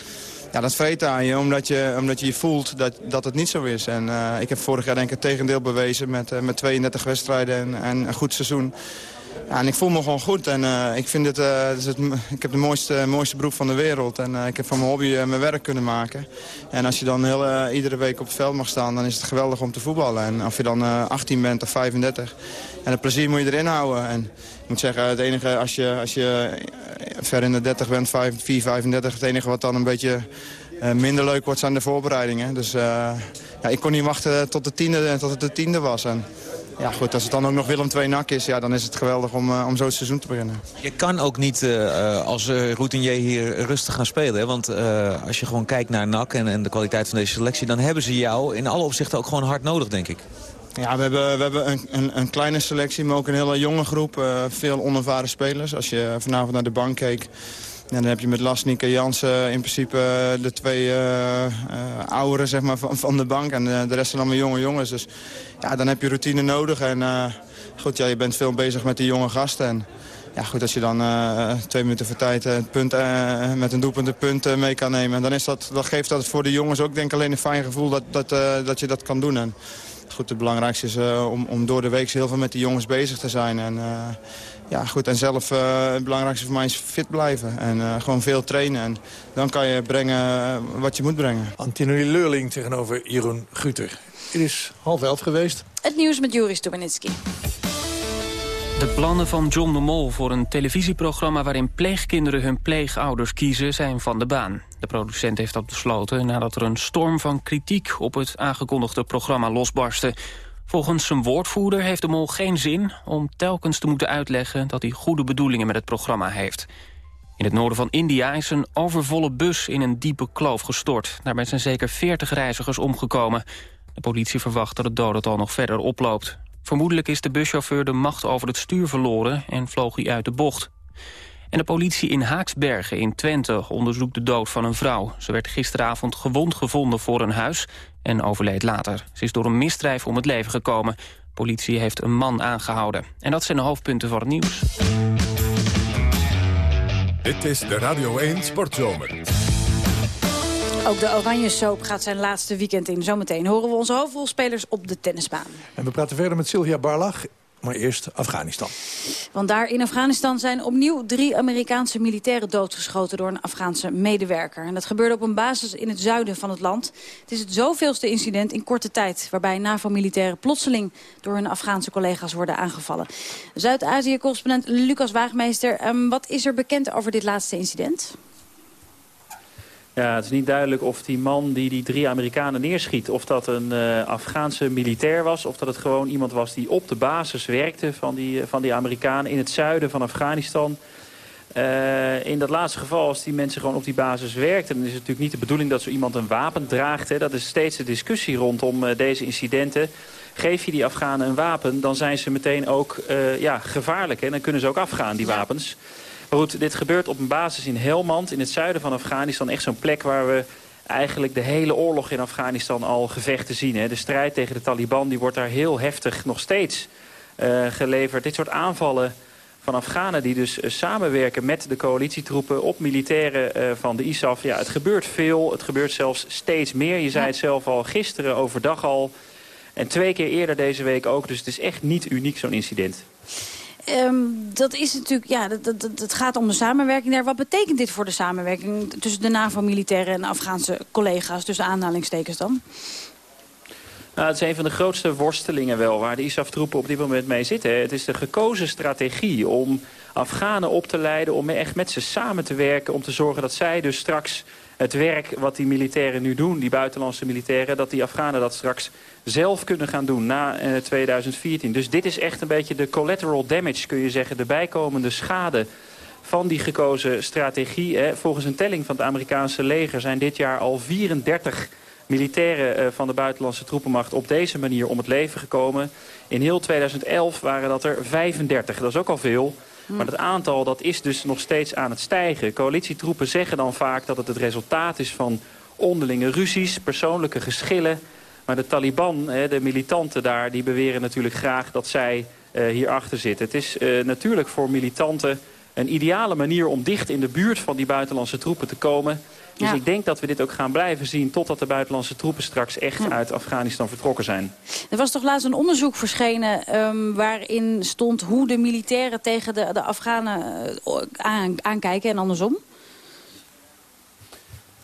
Ja, dat vreet aan je, omdat je, omdat je, voelt dat, dat het niet zo is. En ik heb vorig jaar denk ik het tegendeel bewezen met, met 32 wedstrijden en, en een goed seizoen. Ja, en ik voel me gewoon goed. En uh, ik, vind het, uh, het, het, ik heb de mooiste, mooiste beroep van de wereld. En uh, ik heb van mijn hobby mijn werk kunnen maken. En als je dan heel, iedere week op het veld mag staan, dan is het geweldig om te voetballen. En of je dan 18 bent of 35. En het plezier moet je erin houden. En ik moet zeggen, het enige, als je, als je ver in de 30 bent, 5, 4, 35, het enige wat dan een beetje minder leuk wordt zijn de voorbereidingen. Dus ja, ik kon niet wachten tot, de tiende, tot het de tiende was. En, ja, goed, als het dan ook nog Willem 2 nak is, ja, dan is het geweldig om, uh, om zo het seizoen te beginnen. Je kan ook niet uh, als uh, routinier hier rustig gaan spelen. Hè? Want als je gewoon kijkt naar NAC en, en, de kwaliteit van deze selectie... dan hebben ze jou in alle opzichten ook gewoon hard nodig, denk ik. Ja, we hebben, we hebben een, een, een kleine selectie, maar ook een hele jonge groep. veel onervaren spelers. Als je vanavond naar de bank keek... En dan heb je met Lasnik en Jansen in principe de twee uh, uh, ouderen zeg maar, van, van de bank. En de rest zijn allemaal jonge jongens. Dus ja, dan heb je routine nodig. En goed, ja, je bent veel bezig met die jonge gasten. En ja, goed, als je dan twee minuten voor tijd punt, met een doelpunt een punt mee kan nemen... dan is dat, dat geeft dat voor de jongens ook denk ik alleen een fijn gevoel dat, dat, dat je dat kan doen. En goed, het belangrijkste is om, om door de week heel veel met die jongens bezig te zijn. En, ja, goed. En zelf, uh, het belangrijkste voor mij is fit blijven. En uh, gewoon veel trainen. En dan kan je brengen wat je moet brengen. Antonie Leurling tegenover Jeroen Guter. Het is half elf geweest. Het nieuws met Joris Stubenitski. De plannen van John de Mol voor een televisieprogramma... waarin pleegkinderen hun pleegouders kiezen, zijn van de baan. De producent heeft dat besloten nadat er een storm van kritiek... op het aangekondigde programma losbarstte. Volgens zijn woordvoerder heeft de mol geen zin om telkens te moeten uitleggen dat hij goede bedoelingen met het programma heeft. In het noorden van India is een overvolle bus in een diepe kloof gestort. Daarbij zijn zeker 40 reizigers omgekomen. De politie verwacht dat het dodental nog verder oploopt. Vermoedelijk is de buschauffeur de macht over het stuur verloren en vloog hij uit de bocht. En de politie in Haaksbergen in Twente onderzoekt de dood van een vrouw. Ze werd gisteravond gewond gevonden voor een huis en overleed later. Ze is door een misdrijf om het leven gekomen. Politie heeft een man aangehouden. En dat zijn de hoofdpunten van het nieuws. Dit is de Radio 1 Sportzomer. Ook de Oranje Soap gaat zijn laatste weekend in. Zometeen horen we onze hoofdrolspelers op de tennisbaan. En we praten verder met Sylvia Barlach maar eerst Afghanistan. Want daar in Afghanistan zijn opnieuw drie Amerikaanse militairen doodgeschoten door een Afghaanse medewerker. En dat gebeurde op een basis in het zuiden van het land. Het is het zoveelste incident in korte tijd waarbij NAVO-militairen plotseling door hun Afghaanse collega's worden aangevallen. Zuid-Azië-correspondent Lucas Waagmeester, ehm, wat is er bekend over dit laatste incident? Ja, het is niet duidelijk of die man die die drie Amerikanen neerschiet... of dat een uh, Afghaanse militair was... of dat het gewoon iemand was die op de basis werkte van die, van die Amerikanen... in het zuiden van Afghanistan. Uh, in dat laatste geval, als die mensen gewoon op die basis werkten... dan is het natuurlijk niet de bedoeling dat zo iemand een wapen draagt. Hè. Dat is steeds de discussie rondom uh, deze incidenten. Geef je die Afghanen een wapen, dan zijn ze meteen ook ja, gevaarlijk. Hè. Dan kunnen ze ook afgaan, die wapens goed, dit gebeurt op een basis in Helmand, in het zuiden van Afghanistan. Echt zo'n plek waar we eigenlijk de hele oorlog in Afghanistan al gevechten zien. Hè. De strijd tegen de Taliban die wordt daar heel heftig nog steeds uh, geleverd. Dit soort aanvallen van Afghanen die dus uh, samenwerken met de coalitietroepen op militairen uh, van de ISAF. Ja, het gebeurt veel, het gebeurt zelfs steeds meer. Je zei het zelf al gisteren overdag al. En twee keer eerder deze week ook, dus het is echt niet uniek zo'n incident. Um, dat is natuurlijk, ja, dat, gaat om de samenwerking daar. Wat betekent dit voor de samenwerking tussen de NAVO-militairen en Afghaanse collega's, tussen aanhalingstekens dan? Nou, het is een van de grootste worstelingen wel waar de ISAF-troepen op dit moment mee zitten. Het is de gekozen strategie om Afghanen op te leiden, om echt met ze samen te werken, om te zorgen dat zij dus straks het werk wat die militairen nu doen, die buitenlandse militairen, dat die Afghanen dat straks zelf kunnen gaan doen na 2014. Eh, dus dit is echt een beetje de collateral damage, kun je zeggen. De bijkomende schade van die gekozen strategie. Hè. Volgens een telling van het Amerikaanse leger zijn dit jaar al 34 militairen eh, van de buitenlandse troepenmacht op deze manier om het leven gekomen. In heel 2011 waren dat er 35. Dat is ook al veel. Hm. Maar het aantal dat is dus nog steeds aan het stijgen. Coalitietroepen zeggen dan vaak dat het het resultaat is van onderlinge ruzies, persoonlijke geschillen. Maar de Taliban, de militanten daar, die beweren natuurlijk graag dat zij uh, hierachter zitten. Het is uh, natuurlijk voor militanten een ideale manier om dicht in de buurt van die buitenlandse troepen te komen. Dus ik denk dat we dit ook gaan blijven zien... totdat de buitenlandse troepen straks echt uit Afghanistan vertrokken zijn. Er was toch laatst een onderzoek verschenen... Um, waarin stond hoe de militairen tegen de, de Afghanen uh, aan, aankijken en andersom?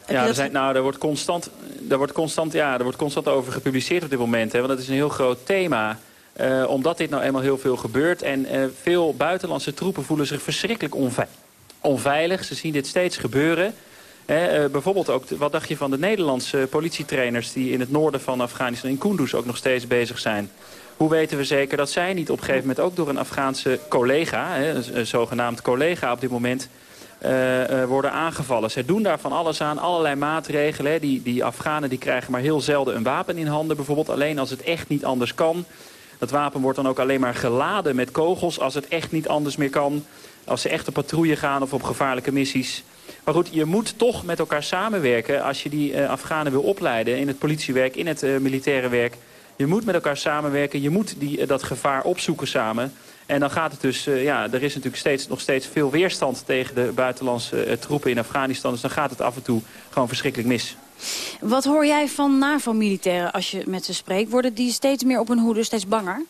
Ja, er, zijn, nou, er, wordt constant, er, wordt constant, ja, er wordt constant over gepubliceerd op dit moment. Hè, want dat is een heel groot thema. Uh, omdat dit nou eenmaal heel veel gebeurt. En uh, veel buitenlandse troepen voelen zich verschrikkelijk onveilig. Ze zien dit steeds gebeuren. bijvoorbeeld ook, wat dacht je van de Nederlandse politietrainers... die in het noorden van Afghanistan, in Kunduz, ook nog steeds bezig zijn? Hoe weten we zeker dat zij niet op een gegeven moment ook door een Afghaanse collega... Een, zogenaamd collega op dit moment... Worden aangevallen. Zij doen daar van alles aan, allerlei maatregelen. Die, die Afghanen die krijgen maar heel zelden een wapen in handen. Bijvoorbeeld alleen als het echt niet anders kan. Dat wapen wordt dan ook alleen maar geladen met kogels als het echt niet anders meer kan. Als ze echt op patrouille gaan of op gevaarlijke missies. Maar goed, je moet toch met elkaar samenwerken als je die uh, Afghanen wil opleiden in het politiewerk, in het uh, militaire werk. Je moet met elkaar samenwerken, je moet die, uh, dat gevaar opzoeken samen. En dan gaat het dus, ja, er is natuurlijk steeds, nog steeds veel weerstand tegen de buitenlandse troepen in Afghanistan. Dus dan gaat het af en toe gewoon verschrikkelijk mis. Wat hoor jij van NAVO-militairen als je met ze spreekt? Worden die steeds meer op hun hoede, steeds banger?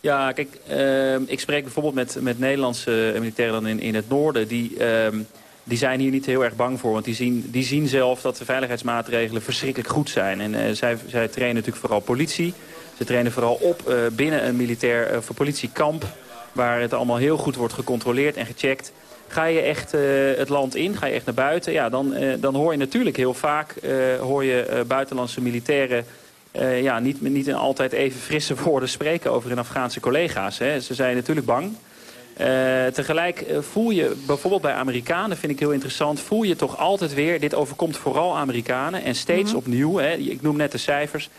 Ja, kijk, uh, ik spreek bijvoorbeeld met, met Nederlandse militairen dan in, in het noorden. Die, uh, die zijn hier niet heel erg bang voor. Want die zien, die zien zelf dat de veiligheidsmaatregelen verschrikkelijk goed zijn. En uh, zij, zij trainen natuurlijk vooral politie. Ze trainen vooral op uh, binnen een militair of politiekamp. Waar het allemaal heel goed wordt gecontroleerd en gecheckt. Ga je echt uh, het land in, ga je echt naar buiten... Ja, dan, uh, dan hoor je natuurlijk heel vaak uh, hoor je, buitenlandse militairen... ja, niet, niet in altijd even frisse woorden spreken over hun Afghaanse collega's. Hè. Ze zijn natuurlijk bang. tegelijk voel je, bijvoorbeeld bij Amerikanen, vind ik heel interessant... voel je toch altijd weer, dit overkomt vooral Amerikanen... en steeds mm -hmm. opnieuw, hè, ik noem net de cijfers...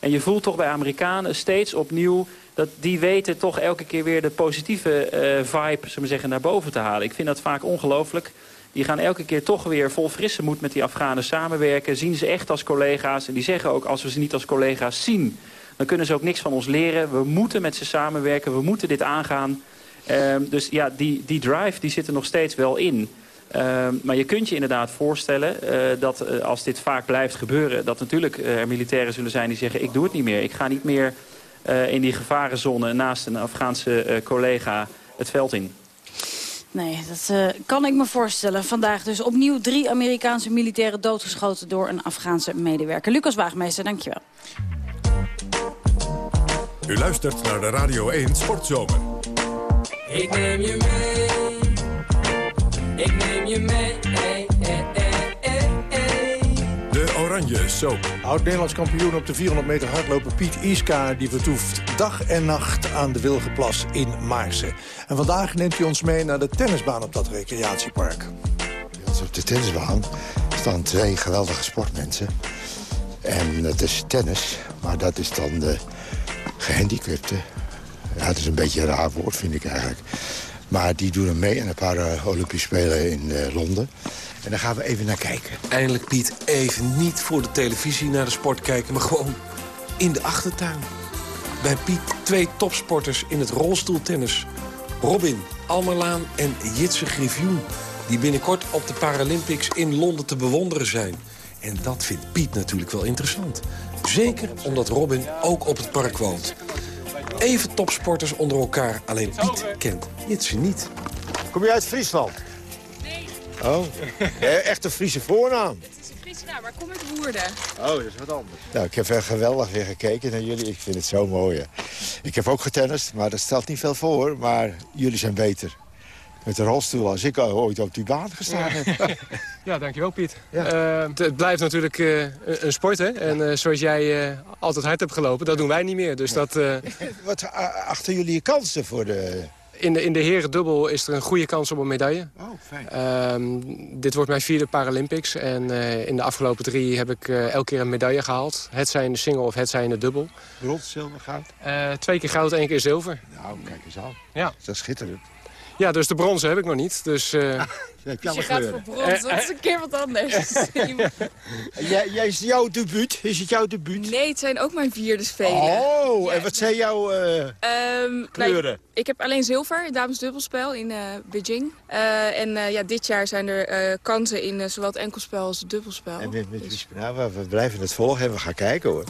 En je voelt toch bij Amerikanen steeds opnieuw dat die weten toch elke keer weer de positieve uh, vibe zullen we zeggen, naar boven te halen. Ik vind dat vaak ongelooflijk. Die gaan elke keer toch weer vol frisse moed met die Afghanen samenwerken. Zien ze echt als collega's. En die zeggen ook, als we ze niet als collega's zien... dan kunnen ze ook niks van ons leren. We moeten met ze samenwerken. We moeten dit aangaan. Uh, dus ja, die, die drive die zit er nog steeds wel in. Uh, maar je kunt je inderdaad voorstellen uh, dat uh, als dit vaak blijft gebeuren... dat natuurlijk er militairen zullen zijn die zeggen... ik doe het niet meer, ik ga niet meer in die gevarenzone naast een Afghaanse uh, collega het veld in. Nee, dat uh, kan ik me voorstellen. Vandaag dus opnieuw drie Amerikaanse militairen doodgeschoten door een Afghaanse medewerker. Lucas Waagmeester, dankjewel. U luistert naar de Radio 1 Sportzomer. Ik neem je mee. Ik neem je mee. Hey. Oranje Soap. Oud-Nederlands kampioen op de 400 meter hardlopen Piet Iska... die vertoeft dag en nacht aan de Wilgenplas in Maarsen. En vandaag neemt hij ons mee naar de tennisbaan op dat recreatiepark. Op de tennisbaan staan twee geweldige sportmensen. En dat is tennis, maar dat is dan de gehandicapte. Ja, het is een beetje een raar woord, vind ik eigenlijk. Maar die doen er mee aan een paar Olympische Spelen in uh, Londen. En daar gaan we even naar kijken. Eindelijk, Piet, even niet voor de televisie naar de sport kijken... maar gewoon in de achtertuin. Bij Piet twee topsporters in het rolstoeltennis. Robin Almerlaan en Jitse Griffioen... die binnenkort op de Paralympics in Londen te bewonderen zijn. En dat vindt Piet natuurlijk wel interessant. Zeker omdat Robin ook op het park woont. Even topsporters onder elkaar, alleen Piet kent Jitse niet. Kom je uit Friesland? Oh, echt een Friese voornaam. Het is een Friese naam, maar kom uit Woerden. Oh, dat is wat anders. Nou, ik heb echt geweldig weer gekeken naar jullie. Ik vind het zo mooi. Ik heb ook getennist, maar dat stelt niet veel voor. Maar jullie zijn beter. Met de rolstoel als ik ooit op die baan gestaan heb. Ja, dankjewel Piet. Ja. Uh, het blijft natuurlijk uh, een sport, hè? En uh, zoals jij altijd hard hebt gelopen, dat doen wij niet meer. Dus dat... Wat achter jullie je kansen voor de in de, in de herendubbel is er een goede kans op een medaille. Oh, fijn. Um, dit wordt mijn vierde Paralympics. En uh, in de afgelopen drie heb ik uh, elke keer een medaille gehaald. Het zijn in de single of het zijn de dubbel. Brons, zilver, goud? Uh, twee keer goud, één keer zilver. Nou, kijk eens aan. Ja. Dat is schitterend. Ja, dus de bronzen heb ik nog niet. Dus, uh... dus je gaat voor brons, dat is een keer wat anders. jij, jij is jouw debuut? Is het jouw debuut? Nee, het zijn ook mijn vierde spelen. Oh, ja. en wat zijn jouw uh, um, kleuren? Nou, ik heb alleen zilver, dames dubbelspel in uh, Beijing. Uh, en ja, dit jaar zijn er kansen in zowel het enkelspel als het dubbelspel. En met, met, dus... nou, we, we blijven het volgen en we gaan kijken hoor.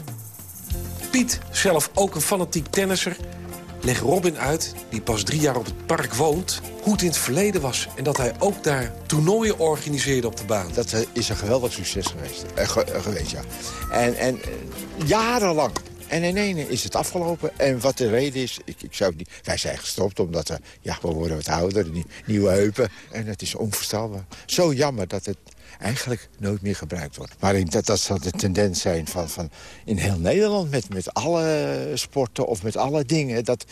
Piet, zelf ook een fanatiek tennisser Leg Robin uit, die pas drie jaar op het park woont... hoe het in het verleden was en dat hij ook daar toernooien organiseerde op de baan. Dat is een geweldig succes geweest, eh, ge geweest ja. En, en jarenlang En in één is het afgelopen. En wat de reden is, ik, ik zou niet... Wij zijn gestopt omdat we, ja, we worden wat ouder, nieuwe heupen. En het is onvoorstelbaar. Zo jammer dat het eigenlijk nooit meer gebruikt wordt. Maar dat, dat zal de tendens zijn van, van in heel Nederland... Met, met alle sporten of met alle dingen. Dat,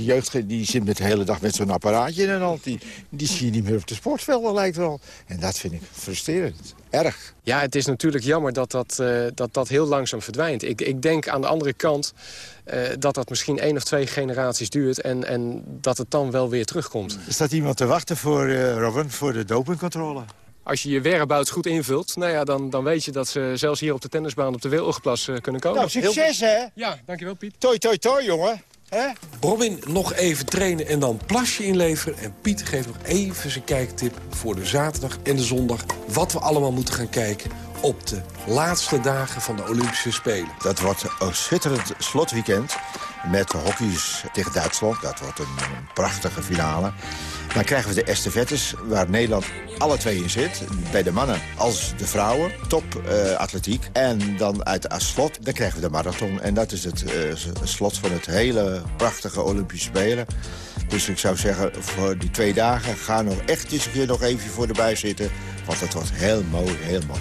de jeugd die zit met de hele dag met zo'n apparaatje in de hand. Die, die zie je niet meer op de sportvelden, lijkt wel. En dat vind ik frustrerend. Erg. Ja, het is natuurlijk jammer dat dat, uh, dat, dat heel langzaam verdwijnt. Ik, ik denk aan de andere kant uh, dat dat misschien één of twee generaties duurt... En, en dat het dan wel weer terugkomt. Er staat iemand te wachten voor uh, Robin, voor de dopingcontrole als je je whereabouts goed invult... Nou ja, dan, dan weet je dat ze zelfs hier op de tennisbaan op de Wilgenplas uh, kunnen komen. Nou, succes hè? Ja, dankjewel Piet. Toi, toi, toi, jongen. Robin, nog even trainen en dan plasje inleveren. En Piet geeft nog even zijn kijktip voor de zaterdag en de zondag. Wat we allemaal moeten gaan kijken op de laatste dagen van de Olympische Spelen. Dat wordt een schitterend slotweekend met hockey's tegen Duitsland. Dat wordt een, prachtige finale. Dan krijgen we de estafettes, waar Nederland alle twee in zit. Bij de mannen als de vrouwen. Top uh, atletiek. En dan uit als slot, dan krijgen we de marathon. En dat is het uh, slot van het hele prachtige Olympische Spelen. Dus ik zou zeggen, voor die twee dagen... ga nog echt eens een keer nog even voor de buis zitten. Want het wordt heel mooi, heel mooi.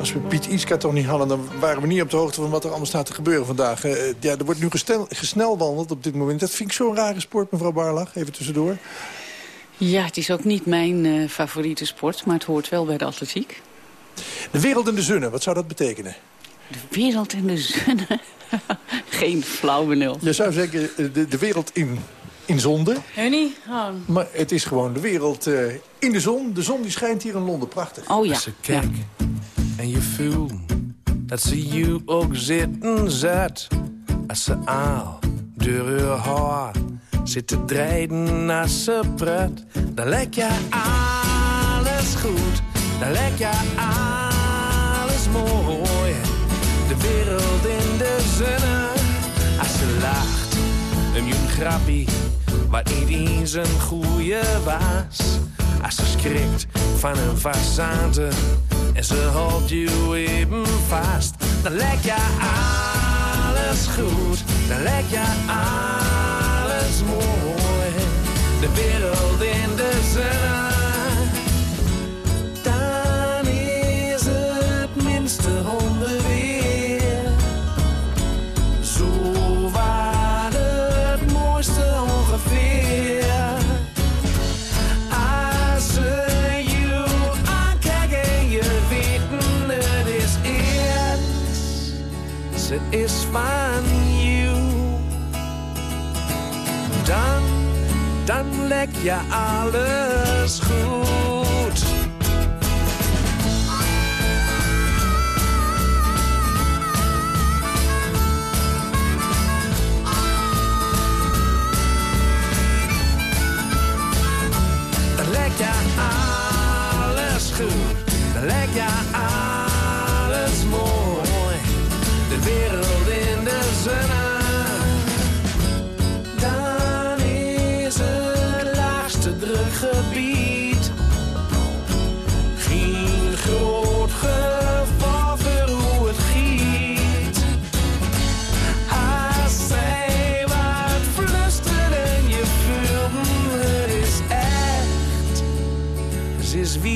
Als we Piet Iska toch niet hadden, dan waren we niet op de hoogte van wat er allemaal staat te gebeuren vandaag. Uh, ja, er wordt nu gesnel, gesnelwandeld op dit moment. Dat vind ik zo'n rare sport, mevrouw Barlach. Even tussendoor. Ja, het is ook niet mijn uh, favoriete sport, maar het hoort wel bij de atletiek. De wereld in de zonne, wat zou dat betekenen? De wereld in de zonne? Geen flauw benul. Je zou zeggen, eh, de, de wereld in, in zonde. Honey? Oh. Maar het is gewoon de wereld uh, in de zon. De zon die schijnt hier in Londen prachtig. Oh ja. Als ze kijkt ja. En je voelt dat ze je ook zitten zet. Als ze aal door haar haar zit te draaien als ze pret. Dan lijkt je alles goed, dan lijkt je alles mooi. De wereld in de zonne, als ze lacht. Een jong grappie, wat niet eens een goeie was. Als ze schrikt van een façade en ze houdt je even vast. Dan lijkt je alles goed, dan lijkt je alles mooi. De wereld in de zon. Lek je alles goed.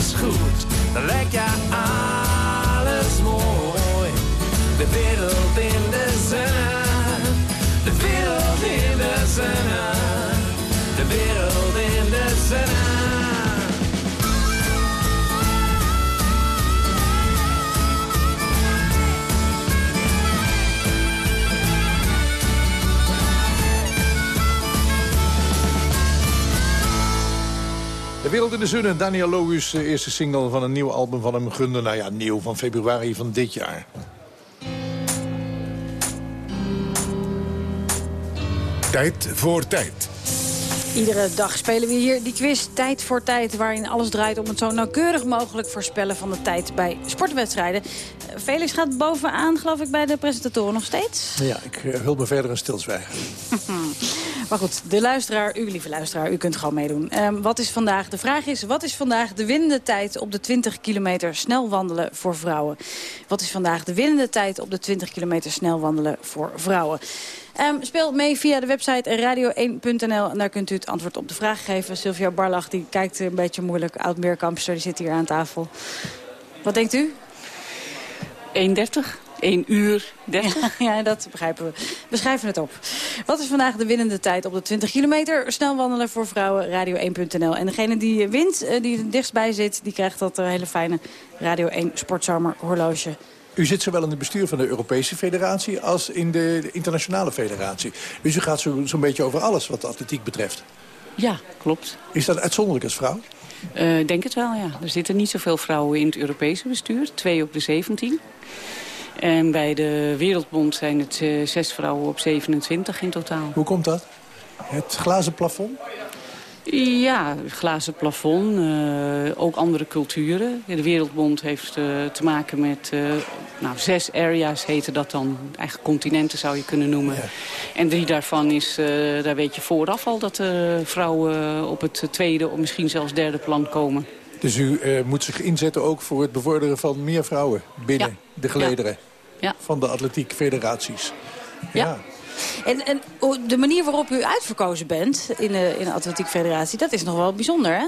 alles goed. Dan lek je alles mooi. De wereld in de De Wereld in de Zon Daniel Logus, de eh, eerste single van een nieuw album van hem gunde. Nou ja, nieuw van februari van dit jaar. Tijd voor tijd. Iedere dag spelen we hier die quiz Tijd voor Tijd... waarin alles draait om het zo nauwkeurig mogelijk voorspellen van de tijd bij sportwedstrijden. Eh, Felix gaat bovenaan, geloof ik, bij de presentatoren nog steeds. Ja, ik uh, hul me verder een stilzwijgen. maar goed, de luisteraar, u lieve luisteraar, u kunt gewoon meedoen. Um, wat is vandaag, de vraag is, wat is vandaag de winnende tijd... op de 20 kilometer snel wandelen voor vrouwen? Wat is vandaag de winnende tijd op de 20 kilometer snel wandelen voor vrouwen? Um, speel mee via de website radio1.nl. En daar kunt u het antwoord op de vraag geven. Sylvia Barlach die kijkt een beetje moeilijk. Oud-meerkampster die zit hier aan tafel. Wat denkt u? 1,30. 1 uur 30. Ja, ja, dat begrijpen we. We schrijven het op. Wat is vandaag de winnende tijd op de 20 kilometer? Snel wandelen voor vrouwen, radio1.nl. En degene die wint, eh, die er dichtstbij zit... die krijgt dat eh, hele fijne Radio 1 Sportzomer horloge u zit zowel in het bestuur van de Europese federatie als in de, internationale federatie. Dus u gaat zo'n zo beetje over alles wat de atletiek betreft. Ja, klopt. Is dat uitzonderlijk als vrouw? Uh, denk het wel, ja. Er zitten niet zoveel vrouwen in het Europese bestuur. Twee op de 17. En bij de Wereldbond zijn het uh, zes vrouwen op 27 in totaal. Hoe komt dat? Het glazen plafond? Ja, glazen plafond, uh, ook andere culturen. De Wereldbond heeft uh, te maken met uh, nou, zes areas, heten dat dan. Eigenlijk continenten zou je kunnen noemen. Ja. En drie daarvan is, daar weet je vooraf al dat vrouwen op het tweede of misschien zelfs derde plan komen. Dus u moet zich inzetten ook voor het bevorderen van meer vrouwen binnen ja. de gelederen ja. van de atletiek federaties. ja. En, en de manier waarop u uitverkozen bent in de, in de Atletiek Federatie... dat is nog wel bijzonder, hè?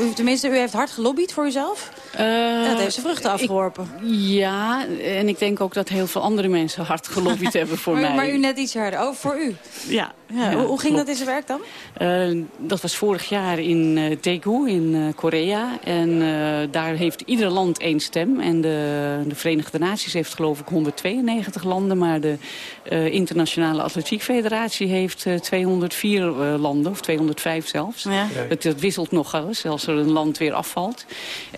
U, tenminste, u heeft hard gelobbyd voor uzelf. Uh, dat heeft zijn vruchten afgeworpen. Ik, ja, en ik denk ook dat heel veel andere mensen hard gelobbyd hebben voor maar, mij. Maar u net iets harder. Oh, voor u? Ja. ja, hoe, hoe, ging dat in zijn werk dan? Uh, dat was vorig jaar in uh, Daegu in Korea. En daar heeft ieder land één stem. En de, de Verenigde Naties heeft geloof ik 192 landen. Maar de internationale Atletiek Federatie heeft 204 landen. Of 205 zelfs. Ja. Het, het wisselt nogal eens als er een land weer afvalt.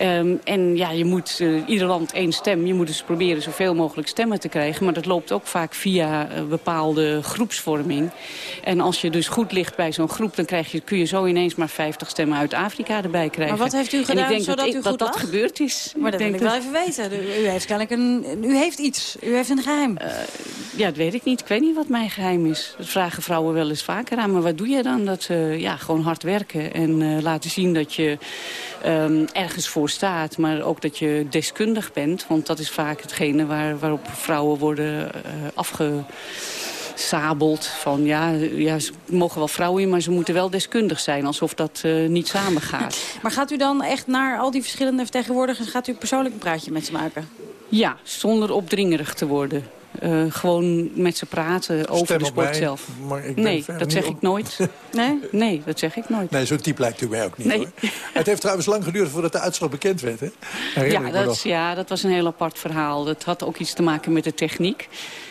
Um, en ja, je moet uh, ieder land één stem. Je moet dus proberen zoveel mogelijk stemmen te krijgen. Maar dat loopt ook vaak via uh, bepaalde groepsvorming. En als je dus goed ligt bij zo'n groep... dan krijg je, kun je zo ineens maar 50 stemmen uit Afrika erbij krijgen. Maar wat heeft u gedaan ik denk zodat dat u dat, goed dat gebeurd is. Maar dat ik wil ik wel even weten. U heeft kennelijk een... U heeft iets. U heeft een geheim. Uh, ja, dat weet ik niet. Ik weet niet wat mijn geheim is. Dat vragen vrouwen wel eens vaker aan. Maar wat doe je dan? Dat ze ja, gewoon hard werken en laten zien dat je um, ergens voor staat. Maar ook dat je deskundig bent. Want dat is vaak hetgene waar, waarop vrouwen worden uh, afgesabeld. Van ja, ja, ze mogen wel vrouwen in, maar ze moeten wel deskundig zijn. Alsof dat uh, niet samengaat. Maar gaat u dan echt naar al die verschillende vertegenwoordigers... gaat u persoonlijk een praatje met ze maken? Ja, zonder opdringerig te worden. Uh, gewoon met ze praten over Stem de sport mij, zelf. Maar ik nee, dat zeg op... ik nooit. nee? Nee, dat zeg ik nooit. Nee, zo'n type lijkt u mij ook niet. Nee. Hoor. Het heeft trouwens lang geduurd voordat de uitslag bekend werd. Hè? Ja dat, ja, dat was een heel apart verhaal. Dat had ook iets te maken met de techniek.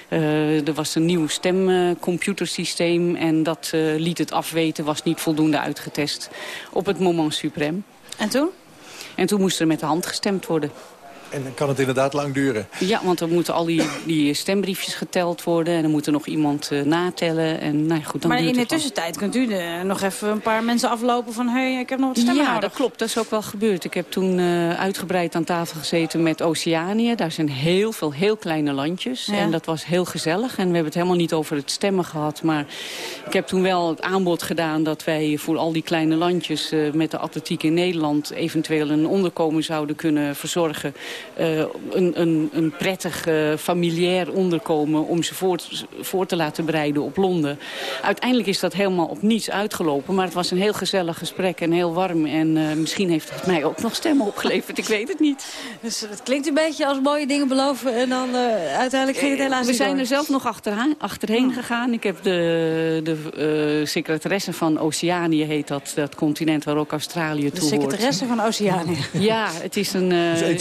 Uh, er was een nieuw stemcomputersysteem uh, en dat uh, liet het afweten, was niet voldoende uitgetest op het moment suprem. En toen? En toen moest er met de hand gestemd worden. En dan kan het inderdaad lang duren. Ja, want dan moeten al die, die stembriefjes geteld worden. En dan moet er nog iemand uh, natellen. En, nou goed, dan maar in de het tussentijd kunt u de, nog even een paar mensen aflopen van... hé, hey, ik heb nog wat stemmen Ja, nodig. dat klopt. Dat is ook wel gebeurd. Ik heb toen uh, uitgebreid aan tafel gezeten met Oceanië. Daar zijn heel veel heel kleine landjes. Ja. En dat was heel gezellig. En we hebben het helemaal niet over het stemmen gehad. Maar ik heb toen wel het aanbod gedaan... dat wij voor al die kleine landjes uh, met de atletiek in Nederland... eventueel een onderkomen zouden kunnen verzorgen... Uh, een, een, een prettig uh, familiair onderkomen om ze voor, voor te laten bereiden op Londen. Uiteindelijk is dat helemaal op niets uitgelopen, maar het was een heel gezellig gesprek en heel warm. En uh, misschien heeft het mij ook nog stemmen opgeleverd, ik weet het niet. Dus het klinkt een beetje als mooie dingen beloven en dan uh, uiteindelijk ging het helaas We zijn door. er zelf nog achteraan, achterheen gegaan. Ik heb de, de secretaresse van Oceanië, heet dat, dat continent waar ook Australië toe hoort. De secretaresse van Oceanië. Ja, het is een,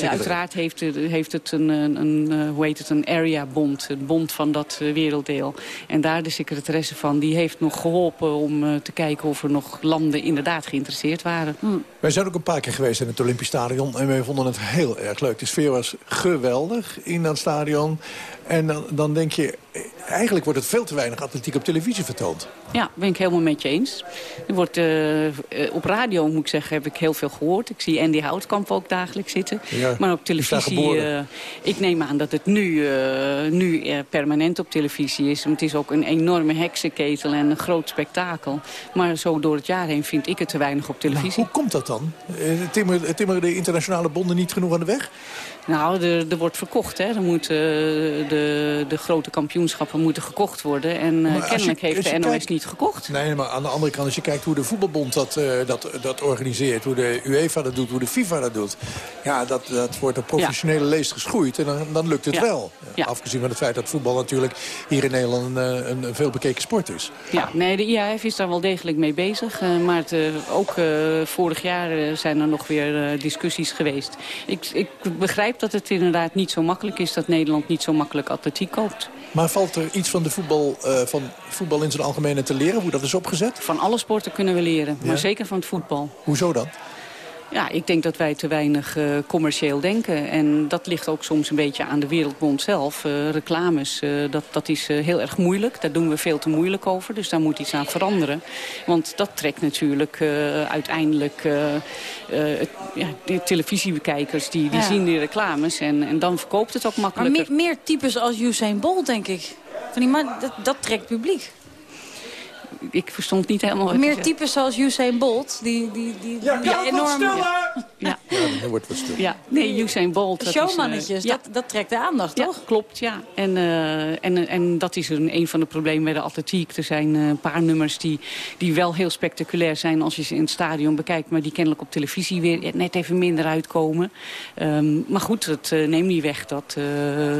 uiteraard heeft heeft het een, een, een, hoe heet het, een area bond. Een bond van dat werelddeel. En daar de secretaresse van, die heeft nog geholpen om te kijken of er nog landen inderdaad geïnteresseerd waren. Hm. Wij zijn ook een paar keer geweest in het Olympisch Stadion en wij vonden het heel erg leuk. De sfeer was geweldig in dat stadion. En dan, dan denk je, eigenlijk wordt het veel te weinig atletiek op televisie vertoond. Ja, ben ik helemaal met je eens. Er wordt, uh, op radio, moet ik zeggen, heb ik heel veel gehoord. Ik zie Andy Houtkamp ook dagelijks zitten. Ja, maar op televisie, uh, ik neem aan dat het nu, nu permanent op televisie is. Het is ook een enorme heksenketel en een groot spektakel. Maar zo door het jaar heen vind ik het te weinig op televisie. hoe komt dat dan? Timmeren timmer de internationale bonden niet genoeg aan de weg? Nou, er, er wordt verkocht. Hè. Er moeten, de, de grote kampioenschappen moeten gekocht worden. En uh, kennelijk heeft de NOS niet gekocht. Nee, maar aan de andere kant, als je kijkt hoe de voetbalbond dat, uh, dat, dat organiseert... hoe de UEFA dat doet, hoe de FIFA dat doet... ja, dat, dat wordt op professionele ja. leest geschoeid. En dan, dan lukt het ja. wel. Ja. Afgezien van het feit dat voetbal natuurlijk hier in Nederland een, een, bekeken sport is. Ja, nee, de IAF is daar wel degelijk mee bezig. Uh, maar het, ook vorig jaar zijn er nog weer discussies geweest. Ik, ik begrijp dat het inderdaad niet zo makkelijk is... dat Nederland niet zo makkelijk atletiek koopt. Maar valt er iets van, de voetbal, uh, van voetbal in zijn algemene te leren? Hoe dat is opgezet? Van alle sporten kunnen we leren, ja. maar zeker van het voetbal. Hoezo dan? Ja, ik denk dat wij te weinig uh, commercieel denken. En dat ligt ook soms een beetje aan de Wereldbond zelf. Uh, reclames, uh, dat, dat is heel erg moeilijk. Daar doen we veel te moeilijk over. Dus daar moet iets aan veranderen. Want dat trekt natuurlijk uiteindelijk... Ja, de televisiebekijkers die, die ja. zien die reclames. En, en dan verkoopt het ook makkelijker. Maar meer, meer types als Usain Bolt, denk ik. Van die man, dat, dat trekt publiek ik verstond niet helemaal... Meer types zoals Usain Bolt, die, die, die, ja, die enorm... Ja. Ja. ja, wordt wat stil. Ja, nee, Usain Bolt... Dat Showmannetjes, is, uh, dat, dat trekt de aandacht, ja, toch? klopt, ja. En, uh, en, en dat is een, een van de problemen bij de atletiek. Er zijn uh, een paar nummers die, die wel heel spectaculair zijn als je ze in het stadion bekijkt... maar die kennelijk op televisie weer net even minder uitkomen. Um, maar goed, het neemt niet weg dat,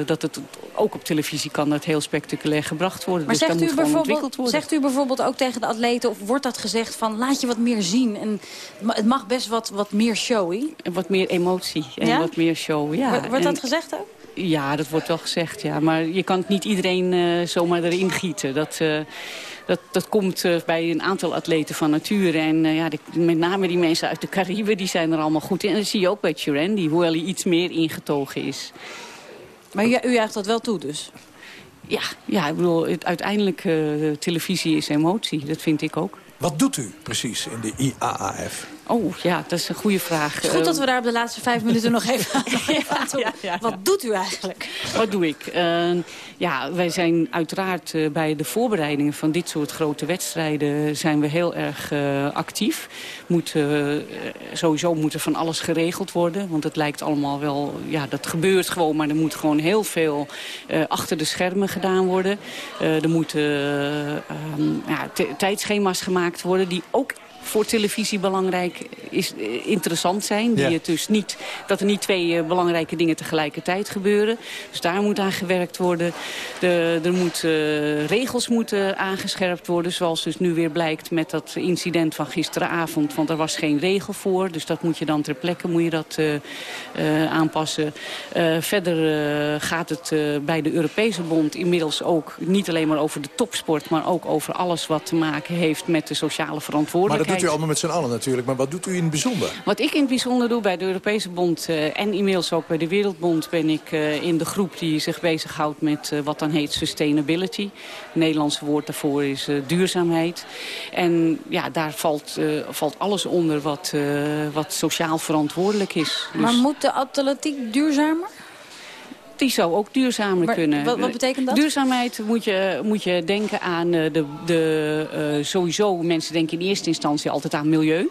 dat het ook op televisie kan dat heel spectaculair gebracht worden. Maar dus zegt, dat u moet gewoon ontwikkeld bijvoorbeeld, worden. zegt u bijvoorbeeld ook tegen de atleten... of wordt dat gezegd van laat je wat meer zien? En het mag best wat, wat meer showy. En wat meer emotie en Ja? wat meer show. Ja. Wordt wordt En- dat gezegd ook? Ja, dat wordt wel gezegd, ja. Maar je kan het niet iedereen eh, zomaar erin gieten. Dat, eh, dat, dat komt eh, bij een aantal atleten van nature. En ja, de- met name die mensen uit de Cariben, die zijn er allemaal goed in. En dat zie je ook bij Chirandy, hoewel hij iets meer ingetogen is. Maar u, u juicht dat wel toe dus? Ja, ja ik bedoel, het, uiteindelijk uh, televisie is emotie. Dat vind ik ook. Wat doet u precies in de IAAF? Oh, ja, dat is een goede vraag. Het is goed Eh, dat we daar op de laatste vijf minuten nog even aan, toe. Wat doet u eigenlijk? Wat doe ik? Eh, ja, wij zijn uiteraard eh, bij de voorbereidingen van dit soort grote wedstrijden zijn we heel erg eh, actief. Moet, eh, sowieso moet er van alles geregeld worden. Want het lijkt allemaal wel, ja, dat gebeurt gewoon. Maar er moet gewoon heel veel eh, achter de schermen gedaan worden. Eh, er moeten eh, ehm, ja, t- tijdschema's gemaakt worden die ook voor televisie belangrijk is, eh, interessant zijn. Die Ja. het dus niet, dat er niet twee eh, belangrijke dingen tegelijkertijd gebeuren. Dus daar moet aan gewerkt worden. De, er moeten eh, regels moeten aangescherpt worden. Zoals dus nu weer blijkt met dat incident van gisteravond. Want er was geen regel voor. Dus dat moet je dan ter plekke moet je dat, aanpassen. Verder gaat het bij de Europese bond inmiddels ook niet alleen maar over de topsport. Maar ook over alles wat te maken heeft met de sociale verantwoordelijkheid. Dat doet u allemaal met z'n allen natuurlijk. Maar wat doet u in het bijzonder? Wat ik in het bijzonder doe bij de Europese Bond eh, en inmiddels ook bij de Wereldbond... ben ik eh, in de groep die zich bezighoudt met eh, wat dan heet sustainability. Het Nederlandse woord daarvoor is duurzaamheid. En ja, daar valt, eh, valt alles onder wat, eh, wat sociaal verantwoordelijk is. Dus Maar moet de atletiek duurzamer? Die zou ook duurzamer Maar kunnen. wat- wat betekent dat? Duurzaamheid moet je, moet je denken aan eh, de, de, eh, sowieso... mensen denken in eerste instantie altijd aan milieu.